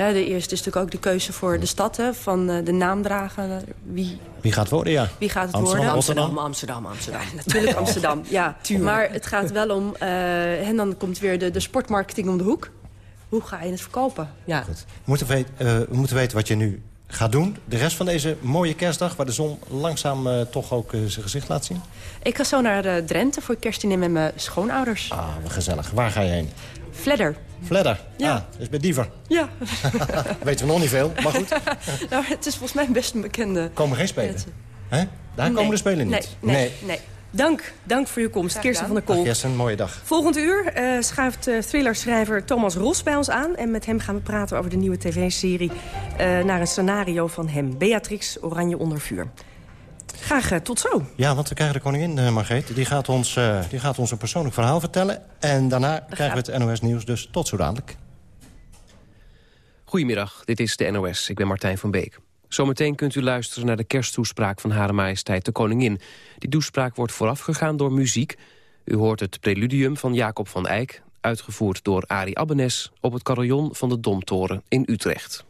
Hè, de eerste is natuurlijk ook de keuze voor de stad. Hè, van eh, de naam dragen. eh, Wie, Wie gaat worden, ja. wie gaat het Amsterdam, worden? Rotterdam. Amsterdam, Amsterdam. Natuurlijk Amsterdam, ja. Maar het gaat wel om... eh, en dan komt weer de, de sportmarketing om de hoek. Hoe ga je het verkopen? Ja. We moeten, weten, eh, we moeten weten wat je nu gaat doen. De rest van deze mooie kerstdag... waar de zon langzaam eh, toch ook eh, zijn gezicht laat zien. Ik ga zo naar eh, Drenthe voor kerstdiner met mijn schoonouders. Ah, wat gezellig. Waar ga je heen? Fledder. Fledder. Ja. Ah, is bij Diever. Ja. Weten we nog niet veel, maar goed. nou, het is volgens mij best een bekende... Komen geen spelen? Hè? Daar Nee. komen de spelen Nee, niet. nee, nee. Dank, dank voor je komst, Kirsten van der Dag Kolk. Kirsten, een mooie dag. Volgend uur eh, schuift eh, thrillerschrijver Thomas Ros bij ons aan. En met hem gaan we praten over de nieuwe tv-serie... eh, naar een scenario van hem. Beatrix Oranje onder vuur. Graag tot zo. Ja, want we krijgen de koningin, Margreet. Die gaat, ons, eh, die gaat ons een persoonlijk verhaal vertellen. En daarna krijgen we het NOS Nieuws, dus tot zo dadelijk. Goedemiddag, dit is de NOS. Ik ben Martijn van Beek. Zometeen kunt u luisteren naar de kersttoespraak van Hare Majesteit de Koningin. Die toespraak wordt voorafgegaan door muziek. U hoort het preludium van Jacob van Eyck, uitgevoerd door Arie Abbenes... op het carillon van de Domtoren in Utrecht.